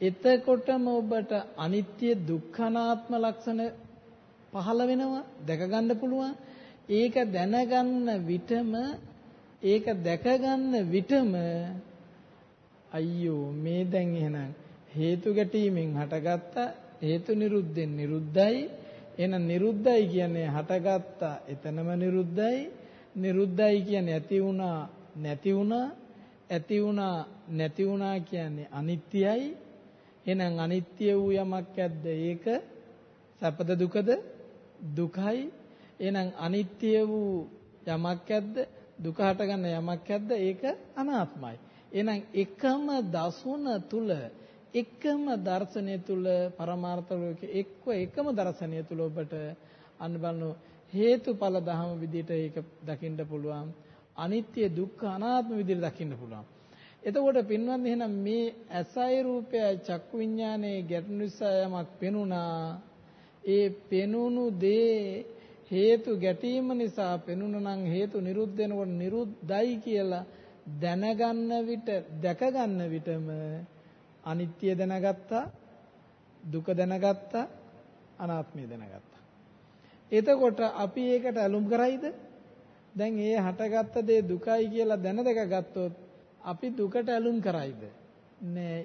Speaker 2: එතකොටම ඔබට අනිත්‍ය දුක්ඛනාත්ම ලක්ෂණ පහළ වෙනවා දැක ගන්න පුළුවන්. ඒක දැනගන්න විටම ඒක දැක ගන්න විටම අයියෝ මේ දැන් එහෙනම් හේතු ගැටීමෙන් හටගත්ත හේතු නිරුද්ධෙන් නිරුද්ධයි. එහෙනම් නිරුද්ධයි කියන්නේ හටගත්ත එතනම නිරුද්ධයි. නිරුද්ධයි කියන්නේ ඇති වුණා නැති වුණා. ඇති වුණා නැති වුණා කියන්නේ අනිත්‍යයි. එහෙනම් අනිත්‍ය වූ යමක් ඇද්ද? ඒක සැපද දුකද? දුකයි. එහෙනම් අනිත්‍ය වූ යමක් ඇද්ද? දුක හටගන්න යමක් ඇද්ද? ඒක අනාත්මයි. එහෙනම් එකම දසුන තුල එකම දර්ශනය තුල පරමාර්ථ ලෝකේ එක්ව එකම දර්ශනය තුල ඔබට අන්න බලන හේතුඵල ධම විදිහට ඒක දකින්න පුළුවන්. අනිත්‍ය දුක්ඛ අනාත්ම විදිහට දකින්න පුළුවන්. එතකොට පින්වත්නි එහෙනම් මේ ඇසයි රූපයයි චක්කු විඥානයේ ගැටුණු නිසා යමක් පෙනුණා. ඒ පෙනුණු දේ හේතු ගැටීම නිසා පෙනුණා නම් හේතු නිරුද්ධ වෙනකොට නිරුද්ධයි කියලා දැනගන්න විට දැක ගන්න විටම අනිත්‍ය දැනගත්තා දුක දැනගත්තා අනාත්මය දැනගත්තා. එතකොට අපි ඒකට ඇලුම් කරයිද? දැන් ඒ හටගත්ත දේ දුකයි කියලා දැනදක ගත්තොත් අපි දුකට ඇලුම් කරයිද? නෑ.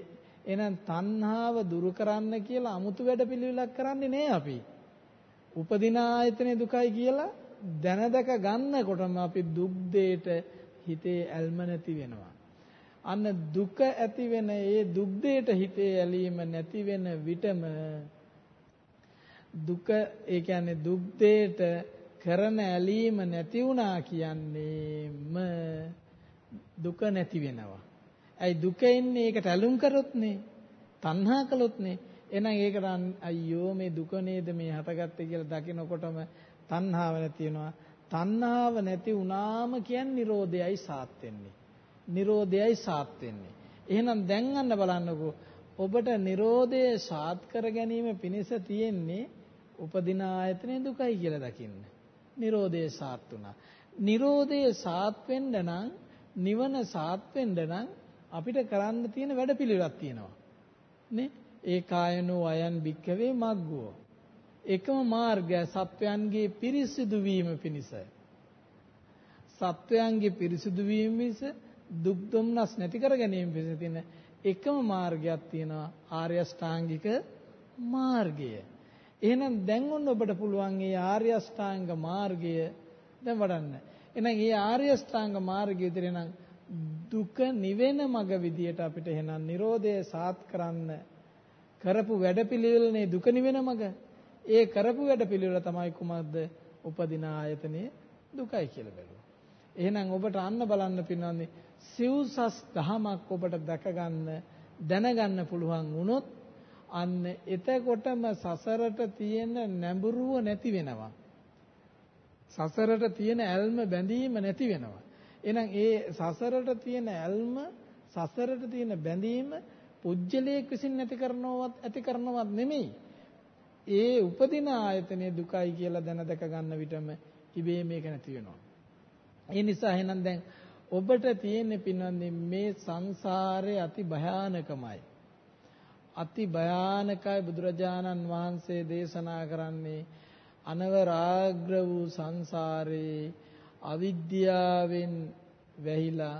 Speaker 2: එහෙනම් තණ්හාව දුරු කරන්න කියලා 아무තු වැඩපිළිවෙලක් කරන්නේ නෑ අපි. උපදින ආයතනේ දුකයි කියලා දැනදක ගන්නකොටම අපි දුක් දෙයට හිතේ ඇල්ම නැති වෙනවා. අන්න දුක ඇති වෙන ඒ දුක් දෙයට හිතේ ඇලීම නැති වෙන විටම දුක ඒ කියන්නේ දුක් දෙයට කරන ඇලීම නැති වුණා කියන්නේම දුක නැති වෙනවා. ඇයි දුක එන්නේ ඒකට ඇලුම් කරොත්නේ? තණ්හා කළොත්නේ. එහෙනම් ඒකට අයියෝ මේ දුක නේද මේ හටගත්තේ කියලා දකිනකොටම තණ්හාව නැති වෙනවා. තණ්හාව නැති වුණාම කියන්නේ Nirodhayai සාත් වෙන්නේ. Nirodhayai සාත් වෙන්නේ. එහෙනම් දැන් අන්න බලන්නකෝ ඔබට Nirodhe සාත් කර ගැනීම පිණිස තියෙන්නේ උපදින ආයතනේ දුකයි කියලා දකින්න. Nirodhe සාත් වුණා. Nirodhe සාත් වෙන්න නම් නිවන සාත් වෙන්න නම් අපිට කරන්න තියෙන වැඩපිළිවෙලක් තියෙනවා. නේ? ඒ කායනෝ අයන් භික්කවේ මග්ගෝ. එකම මාර්ගය සත්වයන්ගේ පිරිසිදු වීම පිණිසයි. සත්වයන්ගේ පිරිසිදු වීම පිණිස දුක් දුම්නස් නැති කර ගැනීම පිණිස තියෙන එකම මාර්ගයක් තියෙනවා ආර්ය අෂ්ටාංගික මාර්ගය. එහෙනම් දැන් ඔන්න ඔබට පුළුවන් මේ ආර්ය අෂ්ටාංග මාර්ගය දැන් වඩන්න. එහෙනම් මේ ආර්ය අෂ්ටාංග මාර්ගය ඉදිරිය නම් දුක නිවෙන මග විදියට අපිට එහෙනම් Nirodhe සාත් කරන්න කරපු වැඩපිළිවෙලනේ දුක නිවෙන මග. ඒ කරපු වැඩපිළිවෙල තමයි කුමක්ද? උපදින ආයතනේ දුකයි කියලා බැලුවා. එහෙනම් ඔබට අන්න බලන්න පින්නන්නේ සිව්සස් දහමක් ඔබට දැක ගන්න දැනගන්න පුළුවන් වුණොත් අන්න එතකොටම සසරට තියෙන නැඹුරුව නැති වෙනවා. සසරට තියෙන ඇල්ම බැඳීම නැති වෙනවා. එහෙනම් ඒ සසරට තියෙන ඇල්ම සසරට තියෙන බැඳීම පුජ්‍යලයක් විසින් නැති කරනවත් ඇති කරනවත් නෙමෙයි. ඒ උපදින ආයතනයේ දුකයි කියලා දැන දැක ගන්න විටම ඉබේ මේක නැති වෙනවා. ඒ නිසා එහෙනම් දැන් ඔබට තියෙන පින්වන්දි මේ සංසාරේ අති භයානකමයි. අති භයානකයි බුදුරජාණන් වහන්සේ දේශනා කරන්නේ අනවරාග්‍ර වූ සංසාරේ අවිද්‍යාවෙන් වැහිලා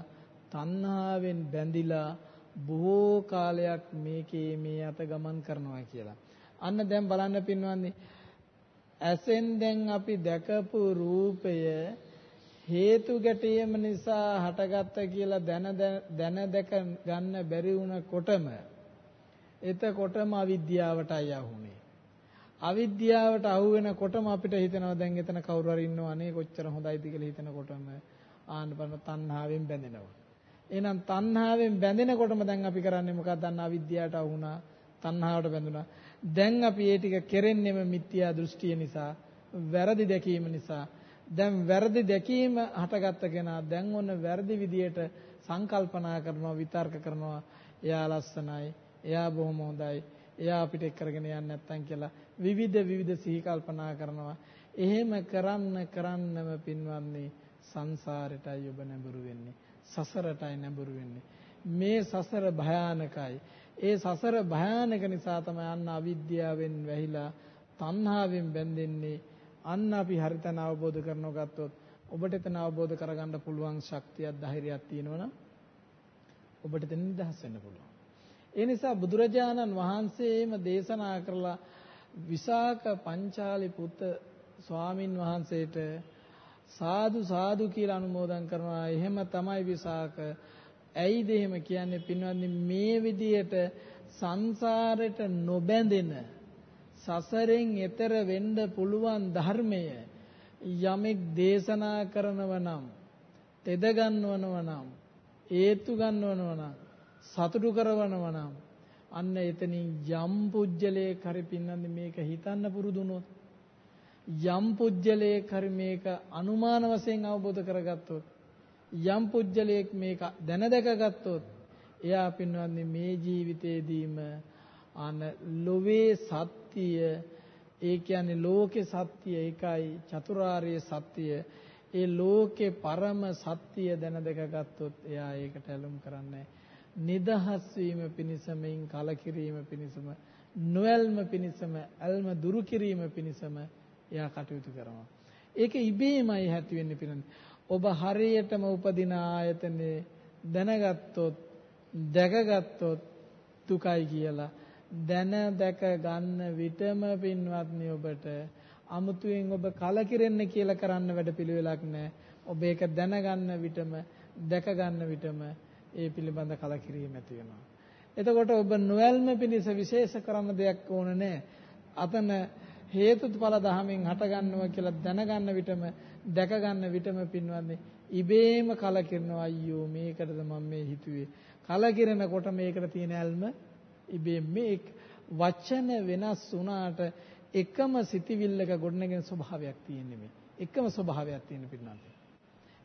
Speaker 2: තණ්හාවෙන් බැඳිලා බොහෝ කාලයක් මේකේ මේ අත ගමන් කරනවා කියලා. අන්න දැන් බලන්න පින්වන්දි ඇසෙන් දැන් අපි දැකපු රූපය හේතු ගැටීම නිසා හටගත්ත කියලා දැන දැන දැක ගන්න බැරි වුණකොටම එතකොටම අවිද්‍යාවටයි යහුනේ. අවිද්‍යාවට අහු වෙනකොටම අපිට හිතෙනවා දැන් එතන කවුරු හරි ඉන්නව අනේ කොච්චර හොඳයිද කියලා හිතනකොටම ආනපන තණ්හාවෙන් බැඳෙනවා. එහෙනම් තණ්හාවෙන් බැඳෙනකොටම දැන් අපි කරන්නේ මොකක්ද? අන්න අවිද්‍යාවට අහු වුණා, තණ්හාවට බැඳුණා. දැන් අපි ඒ ටික කෙරෙන්නෙම මිත්‍යා දෘෂ්ටිය නිසා, වැරදි දැකීම නිසා. දැන් වැරදි දැකීම හටගත්ත කෙනා දැන් ඔන්න වැරදි විදියට සංකල්පනා කරනවා, විතර්ක කරනවා. එයා ලස්සනයි, එයා බොහොම හොඳයි. එයා අපිට එක් කරගෙන යන්නේ නැත්තම් කියලා විවිධ විවිධ සිහි කල්පනා කරනවා. එහෙම කරන්න කරන්නම පින්වන්නේ සංසාරෙටයි ඔබ නැඹුරු වෙන්නේ. සසරටයි නැඹුරු වෙන්නේ. මේ සසර භයානකයි. ඒ සසර භයානක නිසා තමයි අන්න අවිද්‍යාවෙන් වැහිලා තණ්හාවෙන් බැඳෙන්නේ. අන්න අපි හරිතන අවබෝධ කරනව ගත්තොත් ඔබට එතන අවබෝධ කරගන්න පුළුවන් ශක්තියක් ධෛර්යයක් තියෙනවනම් ඔබට එතන නිදහස් වෙන්න පුළුවන්. ඒ නිසා බුදුරජාණන් වහන්සේම දේශනා කරලා විසාක පංචාලි පුත් ස්වාමින් වහන්සේට සාදු සාදු කියලා අනුමෝදන් කරනවා. එහෙම තමයි විසාක. ඇයිද එහෙම කියන්නේ පින්වත්නි මේ විදියට සංසාරයට නොබැඳෙන සසරෙන් එතර වෙන්න පුළුවන් ධර්මය යමෙක් දේශනා කරනව නම් තෙද ගන්නවනව නම් ඒතු ගන්නවනව නම් සතුටු කරවනව නම් අන්න එතනින් යම් පුජ්‍යලයක් හරි පින්නන්නේ මේක හිතන්න පුරුදුනොත් යම් පුජ්‍යලයක් හරි මේක අනුමාන වශයෙන් අවබෝධ කරගත්තොත් යම් පුජ්‍යලයක් මේක දැන දැකගත්තොත් එයා පින්වත්නි මේ ජීවිතේදීම අන ලෝවේ සත්‍ය ඒ කියන්නේ ලෝකේ සත්‍ය එකයි චතුරාර්ය සත්‍ය. ඒ ලෝකේ පරම සත්‍ය දැන දැකගත්තොත් එයා ඒකට ඇලුම් කරන්නේ නිදහස් වීම පිණිසමින් කලකිරීම පිණිසම නොඇල්ම පිණිසම ඇල්ම දුරු කිරීම පිණිසම එයා කටයුතු කරනවා. ඒක ඉබේමයි ඇති වෙන්නේ පිළිඳ. ඔබ හරියටම උපදින ආයතනේ දැනගත්තොත් දැකගත්තොත් දුකයි කියලා දැන දැක ගන්න විටම පින්වත්නි ඔබට අමුතුවෙන් ඔබ කලකිරෙන්න කියලා කරන්න වැඩපිළිවෙලක් නැහැ. ඔබ ඒක දැනගන්න විටම දැක ගන්න විටම ඒ පිළිබඳ කලකිරීම ඇති වෙනවා. එතකොට ඔබ නොයල්ම පිණිස විශේෂ කරන දෙයක් ඕන නැහැ. අතන හේතුඵල ධහමින් හට ගන්නවා කියලා දැනගන්න විටම දැක ගන්න විටම පින්වත්නි ඉබේම කලකිරනවා අයියෝ මේකටද මම මේ හිතුවේ කලකිරෙනකොට මේකට තියෙන ඇල්ම ඉබේම මේ වචන වෙනස් වුණාට එකම සිතිවිල්ලක ගොඩනගෙන ස්වභාවයක් තියෙන්නේ මේ එකම ස්වභාවයක් තියෙන පින්වත්නි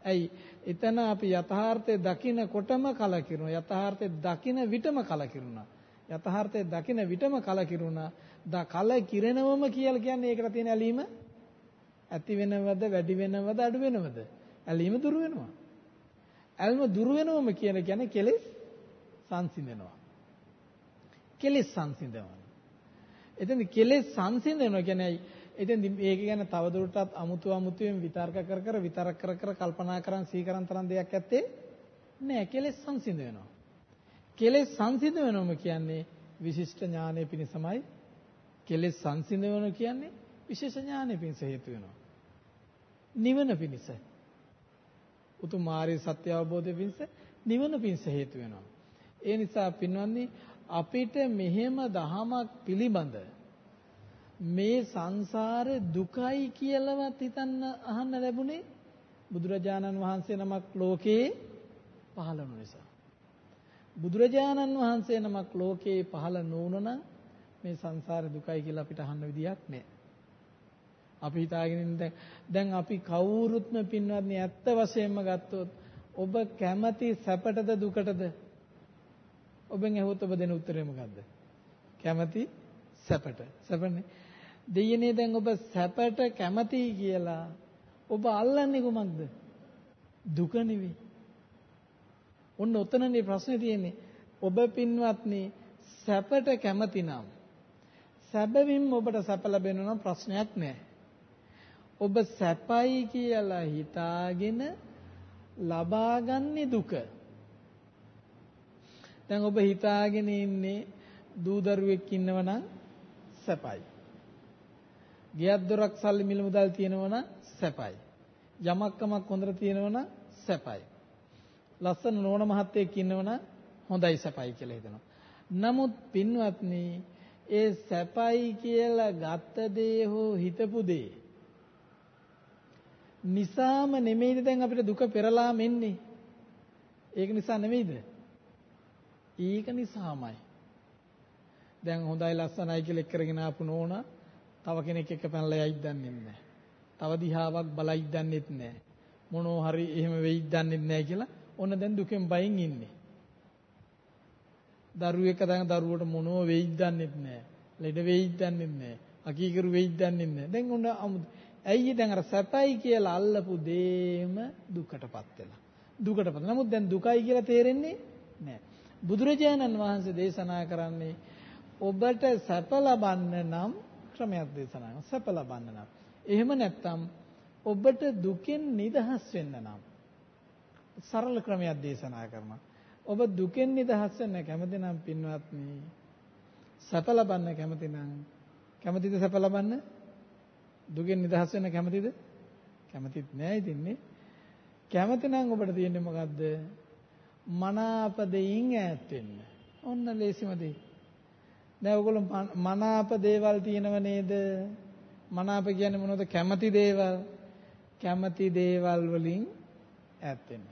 Speaker 2: ඇයි? එතන අපි යථාර්ථය දකිනකොටම කලකිරුණා. යථාර්ථය දකින විටම කලකිරුණා. යථාර්ථය දකින විටම කලකිරුණා. දා කලකිරෙනවම කියලා කියන්නේ ඒකට තියෙන ඇලීම? ඇති වෙනවද වැඩි වෙනවද අඩු වෙනවද? ඇලීම දුර වෙනවා. ඇල්ම දුර වෙනවම කියන කියන්නේ කෙලෙස් සංසිඳනවා. කෙලෙස් සංසිඳනවා. එතෙන් කෙලෙස් සංසිඳනවා කියන්නේ එතෙන් මේක ගැන තවදුරටත් අමුතු අමුතුවෙන් විතර්ක කර කර විතර්ක කර කර කල්පනා කරන් සීකරන් තරම් දෙයක් ඇත්තේ නෑ. කෙලෙස් සංසිඳ වෙනවා. කෙලෙස් සංසිඳ වෙනවම කියන්නේ විශිෂ්ට ඥානය පිණිසමයි. කෙලෙස් සංසිඳ වෙනවා කියන්නේ විශේෂ ඥානය පිණිස හේතු වෙනවා. නිවන පිණිස. උතුම් ආර්ය සත්‍ය අවබෝධය පිණිස නිවන පිණිස හේතු වෙනවා. ඒ නිසා පින්වත්නි අපිට මෙහෙම දහමක් පිළිබඳ මේ සංසාරේ දුකයි කියලාවත් හිතන්න අහන්න ලැබුණේ බුදුරජාණන් වහන්සේ නමක් ලෝකේ පහළ වුණ නිසා. බුදුරජාණන් වහන්සේ නමක් ලෝකේ පහළ නොවුනනම් මේ සංසාර දුකයි කියලා අපිට අහන්න විදියක් නැහැ. අපි හිතාගෙන දැන් දැන් අපි කවුරුත්ම පින්වත්නි ඇත්ත වශයෙන්ම ගත්තොත් ඔබ කැමති සැපටද දුකටද? ඔබෙන් ඇහුවොත් ඔබ දෙන උත්තරේ මොකද්ද? කැමති සැපට. සැපනේ. දෙයනේ දැන් ඔබ සැපට කැමතියි කියලා ඔබ අල්ලන්නේ කොමක්ද? දුක නෙවෙයි. ඔන්න ඔතනනේ ප්‍රශ්නේ තියෙන්නේ. ඔබ පින්වත්නි සැපට කැමති නම් සැබවින්ම ඔබට සැප ලැබෙනවා නම් ප්‍රශ්නයක් නැහැ. ඔබ සැපයි කියලා හිතාගෙන ලබාගන්නේ දුක. දැන් ඔබ හිතාගෙන ඉන්නේ දූ දරුවෙක් ඉන්නවනම් සැපයි. ගෙයක් දොරක් සල්ලි මිල මුදල් තියෙනවනම් සැපයි. යමක් කමක් හොඳට තියෙනවනම් සැපයි. ලස්සන නෝන මහත්තයෙක් ඉන්නවනම් හොඳයි සැපයි කියලා හිතනවා. නමුත් පින්වත්නි ඒ සැපයි කියලා ගත්ත දේ හෝ හිතපු දේ නිසාම නෙමෙයිද දැන් අපිට දුක පෙරලාම එන්නේ. ඒක නිසා නෙමෙයිද? ඒක නිසාමයි. දැන් හොඳයි ලස්සනයි කියලා එක් කරගෙන ආපු නෝනා තව කෙනෙක් එක්ක පැනලා යයිද දන්නේ නැහැ. තව දිහාවක් බලයිද දන්නේත් නැහැ. මොනෝ හරි එහෙම වෙයිද දන්නේත් නැහැ කියලා ඔන්න දැන් දුකෙන් බයින් ඉන්නේ. දරුවෙක් දැන් දරුවට මොනෝ වෙයිද දන්නේත් නැහැ. ලෙඩ වෙයිද දන්නේත් නැහැ. අකීකරු වෙයිද දන්නේත් නැහැ. දැන් ඔන්න ඇයි දැන් අර සැපයි කියලා අල්ලපු දේම දුකටපත් වෙලා. දුකටපත්. නමුත් දැන් දුකයි කියලා තේරෙන්නේ නැහැ. බුදුරජාණන් වහන්සේ දේශනා කරන්නේ ඔබට සැප ලබන්න නම් ක්‍රමයක් දේශනා කරනවා. සැප ලබන්න නම්. එහෙම නැත්නම් ඔබට දුකෙන් නිදහස් වෙන්න නම් සරල ක්‍රමයක් දේශනා කරනවා. ඔබ දුකෙන් නිදහස් වෙන්න කැමති නම් පින්වත්නි සැප ලබන්න කැමති නම් කැමතිද සැප ලබන්න? දුකෙන් නිදහස් වෙන්න කැමතිද? කැමතිත් නෑ ඉතින්නේ. කැමති නම් ඔබට තියෙන්නේ මොකද්ද? මනාප දෙයින් ඈත් වෙන්න. ඔන්න ලේසිම දෙයි. දැන් ඔයගොල්ලෝ මනාප දේවල් තියෙනව නේද? මනාප කියන්නේ මොනවද? කැමති දේවල්. කැමති දේවල් වලින් ඈත් වෙන්න.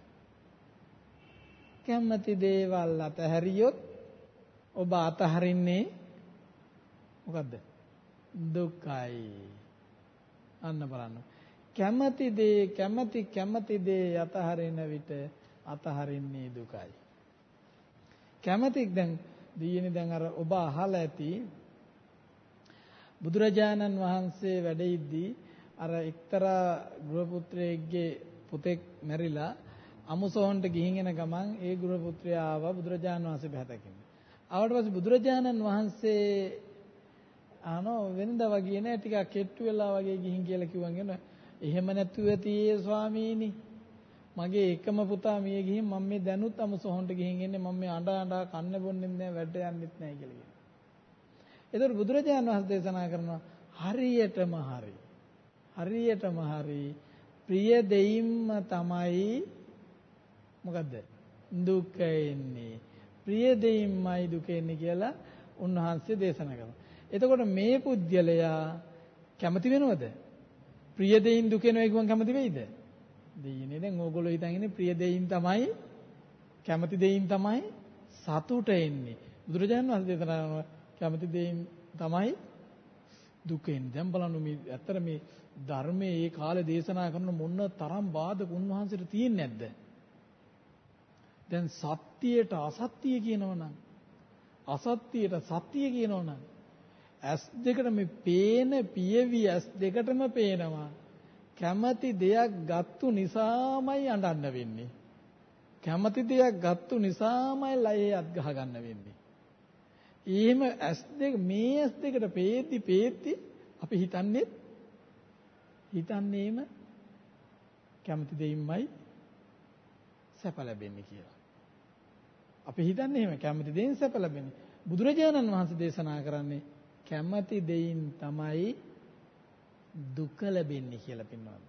Speaker 2: කැමති දේවල් අතහැරියොත් ඔබ අතහරින්නේ මොකද්ද? දුකයි. අන්න බලන්න. කැමැති දේ කැමැති කැමැති දේ අතහරින විට අතහරින්නේ දුකයි. කැමැති දැන් දීයනේ දැන් අර ඔබ අහලා ඇති බුදුරජාණන් වහන්සේ වැඩ ඉද්දී අර එක්තරා ගෘහපුත්‍රයෙක්ගේ පුතෙක් මැරිලා අමුසොහන්ට ගිහින් එන ගමන් ඒ ගෘහපුත්‍රයා ආවා බුදුරජාණන් වහන්සේ බහැතකින්. ආවට පස්සේ බුදුරජාණන් වහන්සේ අහනෝ වෙනදා වගේ නෑ ටිකක් කෙට්ටු වෙලා වගේ ගිහින් කියලා කිව්වන් එහෙම නැතුව තියේ ස්වාමීනි මගේ එකම පුතා මිය ගිහින් මම මේ දැනුත් අමුසොහන්ට ගිහින් ඉන්නේ මම මේ අඬ අඬ කන්න බොන්නෙත් නෑ වැඩ යන්නෙත් නෑ කියලා කියනවා. ඒතර බුදුරජාණන් වහන්සේ දේශනා කරනවා හරියටම හරි. හරියටම හරි. ප්‍රිය දෙයින්ම තමයි මොකද්ද? දුක එන්නේ. ප්‍රිය දෙයින්මයි දුක එන්නේ කියලා උන්වහන්සේ දේශනා කරනවා. එතකොට මේ පුද්ගලයා කැමති වෙනවද? ප්‍රිය දෙයින් දුක එනවා කියුවම කැමති වෙයිද? දෙයිනේ දැන් ඕගොල්ලෝ හිතන් ඉන්නේ ප්‍රිය දෙයින් තමයි කැමති දෙයින් තමයි සතුට එන්නේ. බුදුරජාණන් වහන්සේ දේශනා කරනවා කැමති දෙයින් තමයි දුක එන්නේ. දැන් බලන්න මේ ඇත්තට මේ ධර්මයේ ඒ කාලේ දේශනා කරන මොන තරම් බාධක උන්වහන්සේට තියෙන්නේ නැද්ද? දැන් සත්‍යයට අසත්‍ය කියනවනම් අසත්‍යයට සත්‍ය කියනවනම් ඇස් දෙකට මේ පේන පියවි ඇස් දෙකටම පේනවා කැමති දෙයක් ගත්තු නිසාමයි අඬන්න වෙන්නේ කැමති දෙයක් ගත්තු නිසාමයි ලයෙත් ගහ ගන්න වෙන්නේ එහෙම ඇස් දෙක මේ ඇස් දෙකට පේද්දි පේද්දි අපි හිතන්නේ හිතන්නේම කැමති දෙයින්මයි සැප ලැබෙන්නේ කියලා. අපි හිතන්නේ එහෙම කැමති දෙයින් සැප ලැබෙන්නේ. බුදුරජාණන් වහන්සේ දේශනා කරන්නේ කැමති දෙයින් තමයි දුක ලැබෙන්නේ කියලා පින්වත්නි.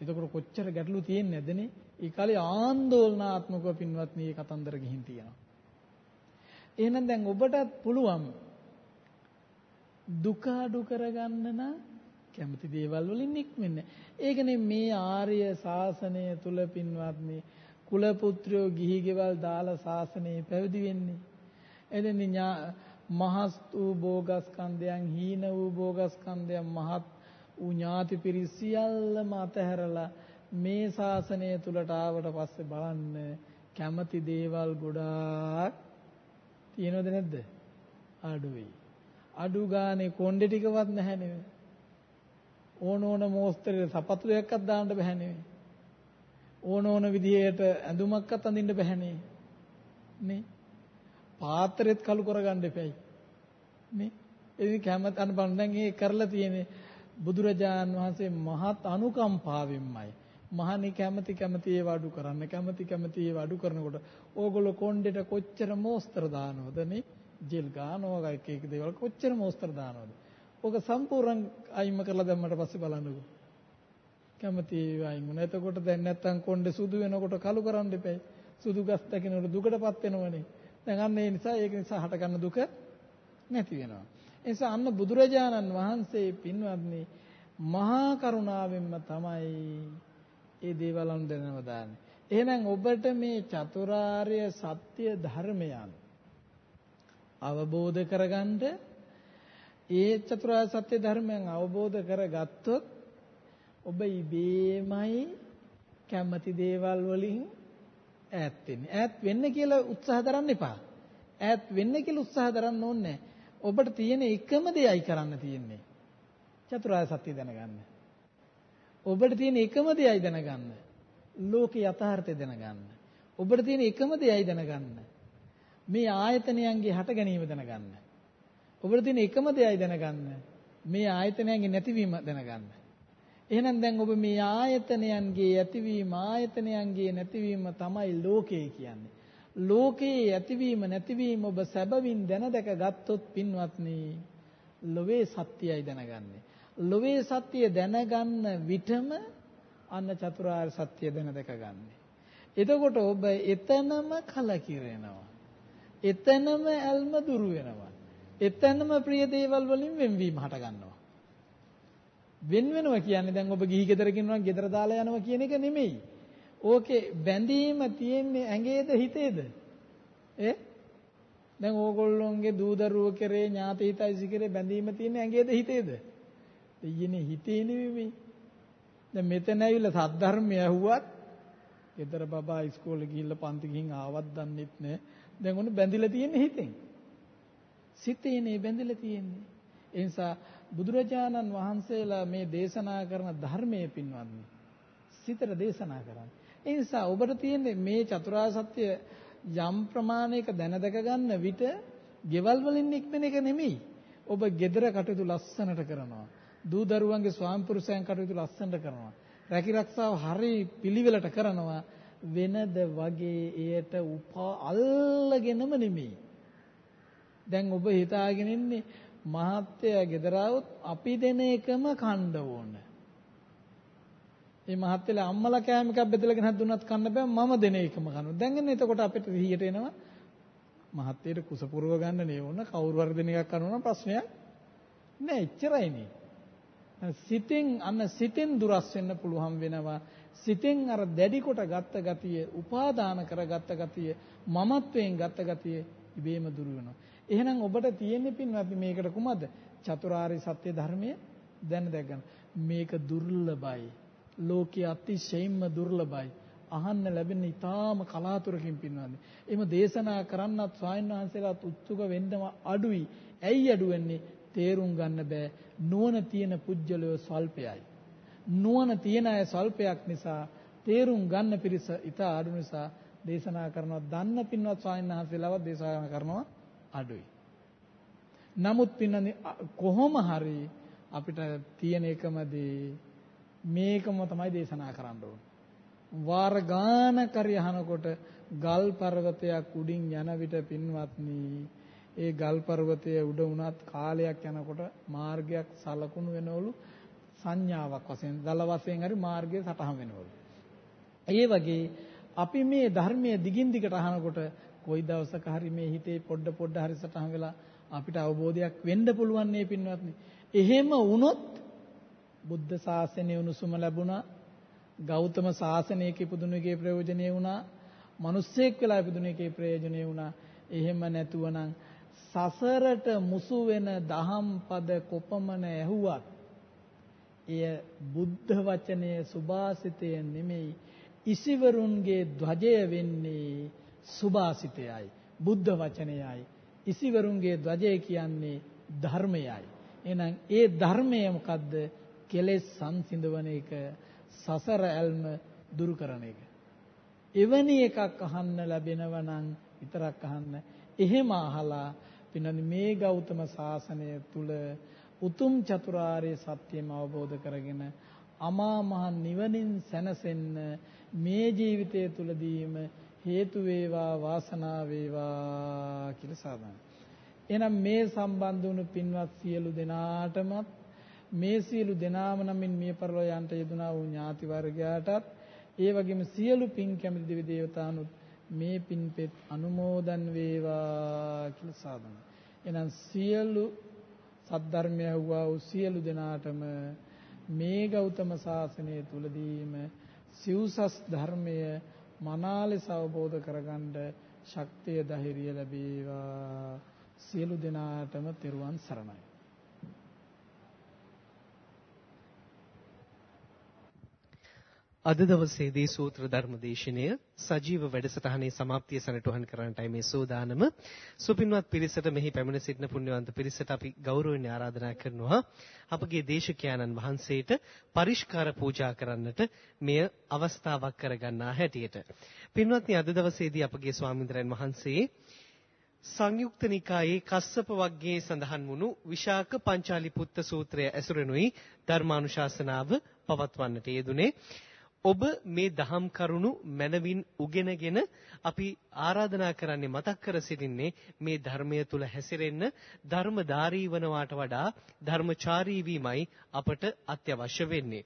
Speaker 2: එතකොට කොච්චර ගැටලු තියෙන්නේ නැද්දනේ? ඒ කාලේ ආందోලනාත්මකව පින්වත්නි මේ කතන්දර ගිහින් තියෙනවා. එහෙනම් දැන් ඔබටත් පුළුවන් දුක අඩු කරගන්න නම් කැමති දේවල් වලින් නික්මෙන්න. ඒකනේ මේ ආර්ය ශාසනය තුල පින්වත්නි කුල පුත්‍රයෝ ගිහි ගෙවල් දාලා ශාසනය පැවිදි වෙන්නේ. එදෙනි මහත් වූ භෝගස්කන්ධයන් හීන වූ භෝගස්කන්ධයන් මහත් වූ ඥාති පිරිස් සියල්ලම අතහැරලා මේ ශාසනය තුලට ආවට පස්සේ බලන්න කැමති දේවල් ගොඩාක් තියෙනවද නැද්ද? අඩුයි. අඩු ගානේ කොණ්ඩේ ටිකවත් නැහැ නෙවෙයි. ඕන ඕන මෝස්තරේ සපත්තු දෙකක්වත් දාන්න බෑ නෙවෙයි. ඕන ඕන විදිහට ඇඳුමක්වත් අඳින්න බෑනේ. නේ? පාත්‍රෙත් කළු කරගන්න එපැයි. නේ? ඉතින් කැමත අන බලන්න දැන් ඒ කරලා තියෙන්නේ බුදුරජාන් වහන්සේ මහත් අනුකම්පාවෙන්මයි. මහණි කැමති කැමති ඒව අඩු කරන්න කැමති කැමති ඒව අඩු කරනකොට ඕගොල්ලෝ කොණ්ඩෙට කොච්චර මෝස්තර දානවද නේ? ජෙල් ගානවා එක එක දේවල් කොච්චර මෝස්තර දානවද? ඕක සම්පූර්ණ අයින්ම කරලා දැම්මට පස්සේ බලන්නකෝ. කැමති ඒවා අයින් වුණා. එතකොට දැන් නැත්තම් කොණ්ඩේ සුදු වෙනකොට කළු කරන්න එපයි. සුදු ගස් දකින්නකොට දුකටපත් වෙනවනේ. දැන් අන්න ඒ නිසා ඒක නිසා හටගන්න දුක නැති වෙනවා. ඒ නිසා අන්න බුදුරජාණන් වහන්සේ පින්වත්නි මහා කරුණාවෙන්ම තමයි ඒ දේවල් අනුදැනව දාන්නේ. එහෙනම් ඔබට මේ චතුරාර්ය සත්‍ය ධර්මයන් අවබෝධ කරගන්න ඒ චතුරාර්ය සත්‍ය ධර්මයන් අවබෝධ කරගත්තොත් ඔබ ඉබේමයි කැමති දේවල් වලින් ඈත් වෙන්නේ. ඈත් වෙන්න කියලා උත්සාහ කරන්න එපා. ඈත් වෙන්න කියලා උත්සාහ කරන්න ඕනේ ඔබට තියෙන එකම දෙයයි කරන්න තියෙන්නේ. චතුරාර්ය සත්‍ය දැනගන්න. ඔබට තියෙන එකම දෙයයි දැනගන්න. ලෝකේ යථාර්ථය දැනගන්න. ඔබට තියෙන එකම දෙයයි දැනගන්න. මේ ආයතනයන්ගේ හට ගැනීම දැනගන්න. ඔබට තියෙන එකම දෙයයි දැනගන්න. මේ ආයතනයන්ගේ නැතිවීම දැනගන්න. එහෙනම් දැන් ඔබ මේ ආයතනයන්ගේ ඇතිවීම ආයතනයන්ගේ නැතිවීම තමයි ලෝකය කියන්නේ. ලෝකයේ ඇතිවීම නැතිවීම ඔබ සැබවින් දැන දැක ගත්තොත් පින්වත්නි ලොවේ සත්‍යයයි දැනගන්නේ. ලොවේ සත්‍ය දැනගන්න විටම අන්න චතුරාර්ය සත්‍ය දැන දැක ගන්න. එතකොට ඔබ එතනම කලකිරෙනවා. එතනම ඇල්ම දුරු වෙනවා. එතනම ප්‍රිය දේවල් වලින් වෙන්වීම හට ගන්නවා. වෙන් වෙනවා කියන්නේ දැන් ඔබ ගිහි ගෙදරක ඉන්නවා ගෙදර දාලා යනවා කියන එක නෙමෙයි. ඕකේ බැඳීම තියෙන්නේ ඇඟේද හිතේද? ඒ දැන් ඕගොල්ලොන්ගේ දූ දරුවෝ කෙරේ ඥාති හිතයිසි කෙරේ බැඳීම තියෙන ඇඟේද හිතේද? දෙයියනේ හිතේ නෙවෙයි. දැන් මෙතන ඇවිල්ලා සද්ධර්මය ඇහුවත් ගෙදර බබා ඉස්කෝලේ ගිහිල්ලා පන්ති ගිහින් ආවත් දන්නෙත් නෑ. දැන් ඔන්න බැඳිලා තියෙන්නේ හිතෙන්. සිතේනේ බැඳිලා තියෙන්නේ. ඒ නිසා බුදුරජාණන් වහන්සේලා මේ දේශනා කරන ධර්මයේ පින්වත්නි සිතට දේශනා කරන්නේ. ඒ නිසා ඔබට තියෙන්නේ මේ චතුරාර්ය සත්‍ය යම් ප්‍රමාණයක දැනදක ගන්න විට ගෙවල් වලින් නික්මන එක නෙමෙයි. ඔබ gedara කටයුතු ලස්සනට කරනවා. දූ දරුවන්ගේ ස්වාම පුරුෂයන් කටයුතු ලස්සනට කරනවා. රැකී රක්ෂාව හරි පිළිවෙලට කරනවා. වෙනද වගේ එයට උපා අල්ලගෙනම නෙමෙයි. දැන් ඔබ හිතාගෙන ඉන්නේ මහත්ය ගෙදරවොත් අපි දෙන එකම කණ්ඩ ඕන. මේ මහත්යලා අම්මලා කෑම එකක් බෙදලාගෙන හදුනත් කන්න බෑ මම දෙන එකම කනවා. දැන් එන්නේ එතකොට අපිට විහියට එනවා මහත්යට කුස පුරව ගන්න නේ ඕන කවුරු හරි දෙන එකක් කරනවා නම් ප්‍රශ්නයක් නෑ එච්චරයිනේ. සිතෙන් අන්න සිතෙන් දුරස් වෙන්න පුළුවන් වෙනවා. සිතෙන් අර දැඩි කොට ගත්ත ගතිය, උපාදාන කරගත්ත ගතිය, මමත්වයෙන් ගත්ත ගතිය ඉබේම දුර වෙනවා. එහෙනම් ඔබට තියෙන්නේ පින්වත්නි මේකට කුමක්ද? චතුරාර්ය සත්‍ය ධර්මය දැන දැක්ගන්න. මේක දුර්ලභයි. ලෝකයේ අතිශයින්ම දුර්ලභයි. අහන්න ලැබෙන ඊටාම කලාතුරකින් පින්වත්නි. එහෙම දේශනා කරන්නත් ස්වාමීන් වහන්සේලාත් උත්සුක වෙන්නම අඩුයි. ඇයි අඩු වෙන්නේ? තේරුම් ගන්න බෑ. නුවණ තියෙන පුජ්‍යලය ස්වල්පයයි. නුවණ තියෙන අය ස්වල්පයක් නිසා තේරුම් ගන්න පිරිස ඊට අඩු නිසා දේශනා කරනවා. දන්න පින්වත් ස්වාමීන් වහන්සේලාවත් දේශනා කරනවා අඩුයි. නමුත් පින්නනේ කොහොම හරි අපිට තියෙන එකම දේ මේකම තමයි දේශනා කරන්න ඕන. වාර ගානක් හරි අහනකොට ගල් පර්වතයක් උඩින් යන විට පින්වත්නි ඒ ගල් පර්වතයේ උඩ වුණත් කාලයක් යනකොට මාර්ගයක් සලකුණු වෙනවලු සංඥාවක් වශයෙන් දල වශයෙන් හරි මාර්ගය සටහන් වෙනවලු. ඒ වගේ අපි මේ ධර්මයේ දිගින් දිගට අහනකොට කොයි දවසක හරි මේ හිතේ පොඩ පොඩ හරි සටහන් වෙලා අපිට අවබෝධයක් වෙන්න පුළුවන් නේ පින්වත්නි. එහෙම වුණොත් බුද්ධ ශාසනය උණුසුම ලැබුණා. ගෞතම ශාසනයක ඉපදුණු එකේ ප්‍රයෝජනෙ වුණා. මිනිස්සෙක් වෙලා ඉපදුණු එකේ ප්‍රයෝජනෙ වුණා. එහෙම නැතුවනම් සසරට මුසු වෙන දහම් පද කොපමණ ඇහුවත් එය බුද්ධ වචනයේ සුභාසිතය නෙමෙයි ඉසිවරුන්ගේ ධ්වජය වෙන්නේ සුභාසිතයයි බුද්ධ වචනයයි ඉසිවරුන්ගේ ධ්වජය කියන්නේ ධර්මයයි එහෙනම් ඒ ධර්මය මොකද්ද කෙලෙස් සංසිඳවන එක සසර ඇල්ම දුරු කරන එක එවැනි එකක් අහන්න ලැබෙනවා නම් විතරක් අහන්න එහෙම අහලා පින්නනි මේ ගෞතම සාසනය තුල උතුම් චතුරාර්ය සත්‍යම අවබෝධ කරගෙන අමා මහ නිවනින් සැනසෙන්න මේ ජීවිතය තුලදීම හේතු වේවා වාසනාව වේවා කියලා සාදන්න. එහෙනම් මේ සම්බන්ධ වුණු පින්වත් සියලු දෙනාටමත් මේ සියලු දෙනාම නමින් මිය පරලෝ යන්ට යෙදුනා වූ ඥාති වර්ගයාටත් ඒ වගේම සියලු පින් කැමති දෙවි දේවතානුත් මේ පින්පෙත් අනුමෝදන් වේවා කියලා සාදන්න. එහෙනම් සියලු සද්ධර්මය වූ සියලු දෙනාටම මේ ගෞතම සාසනය තුලදීම සිව්සස් ධර්මය මනාලෙස අවබෝධ කරගන්න ශක්තිය ධෛර්යය ලැබේවා සියලු දෙනාටම තෙරුවන් සරණයි
Speaker 1: අද දවසේදී සූත්‍ර ධර්ම දේශනය සජීව වැඩසටහනේ સમાප්තිය සනටුහන් කරන්නටයි මේ සෝදානම. සුපින්වත් පිරිසට මෙහි පැමිණ සිටින පුණ්‍යවන්ත පිරිසට අපි ගෞරවයෙන් ආරාධනා කරනවා අපගේ දේශකයාණන් වහන්සේට පරිස්කාර පූජා කරන්නට මෙය අවස්ථාවක් කරගන්නා හැටියට. පින්වත්නි අද දවසේදී අපගේ ස්වාමීන්ද්‍රයන් වහන්සේ සංයුක්ත නිකායේ කස්සප වග්ගයේ සඳහන් වුණු විශාක පංචාලි පුත්ත සූත්‍රය ඇසුරෙනුයි ධර්මානුශාසනාව පවත්වන්නට යෙදුනේ ඔබ මේ දහම් කරුණු මනවින් උගෙනගෙන අපි ආරාධනා කරන්නේ මතක් කර සිටින්නේ මේ ධර්මය තුල හැසිරෙන්න ධර්මධාරී වනවාට වඩා ධර්මචාරී වීමයි අපට අත්‍යවශ්‍ය වෙන්නේ.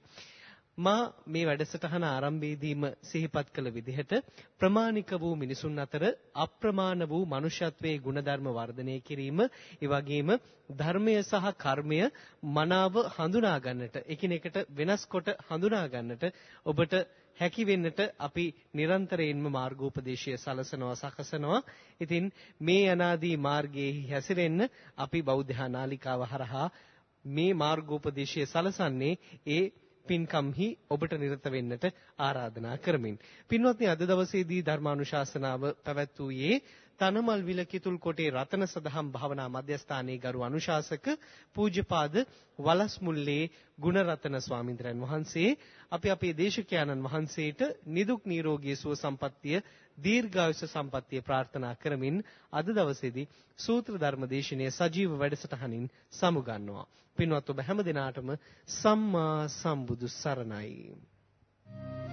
Speaker 1: මා මේ වැඩසටහන ආරම්භයේදීම සිහිපත් කළ විදිහට ප්‍රමාණික වූ මිනිසුන් අතර අප්‍රමාණ වූ මනුෂ්‍යත්වයේ ගුණධර්ම වර්ධනය කිරීම, ඒ වගේම ධර්මය සහ කර්මය මනාව හඳුනා ගන්නට, එකිනෙකට වෙනස් කොට හඳුනා ගන්නට ඔබට හැකි වෙන්නට අපි නිරන්තරයෙන්ම මාර්ගෝපදේශය සලසනවා සකසනවා. ඉතින් මේ අනාදී මාර්ගයේ හැසිරෙන්න අපි බෞද්ධ නාලිකාව හරහා මේ මාර්ගෝපදේශය සලසන්නේ ඒ පින්කම්හි ඔබට නිරත වෙන්නට ආරාධනා කරමින්. පින්වත්නි අද දවසේදී ධර්මානුශාසනාව පැවැත්වුවේ තනමල් විල කිතුල් කොටේ රතන සදහම් භාවනා මධ්‍යස්ථානයේ ගරු අනුශාසක පූජ්‍යපාද වලස්මුල්ලේ ගුණරතන ස්වාමින්ද්‍රයන් වහන්සේ අපි අපේ දේශකයන්න් වහන්සේට නිදුක් නිරෝගී සුව සම්පන්නිය දීර්ඝායුෂ සම්පන්නිය ප්‍රාර්ථනා කරමින් අද දවසේදී සූත්‍ර ධර්ම දේශනය සජීව වැඩසටහනින් සමුගන්නවා. පින්වත් ඔබ හැම දිනාටම සම්මා සම්බුදු සරණයි. Thank you.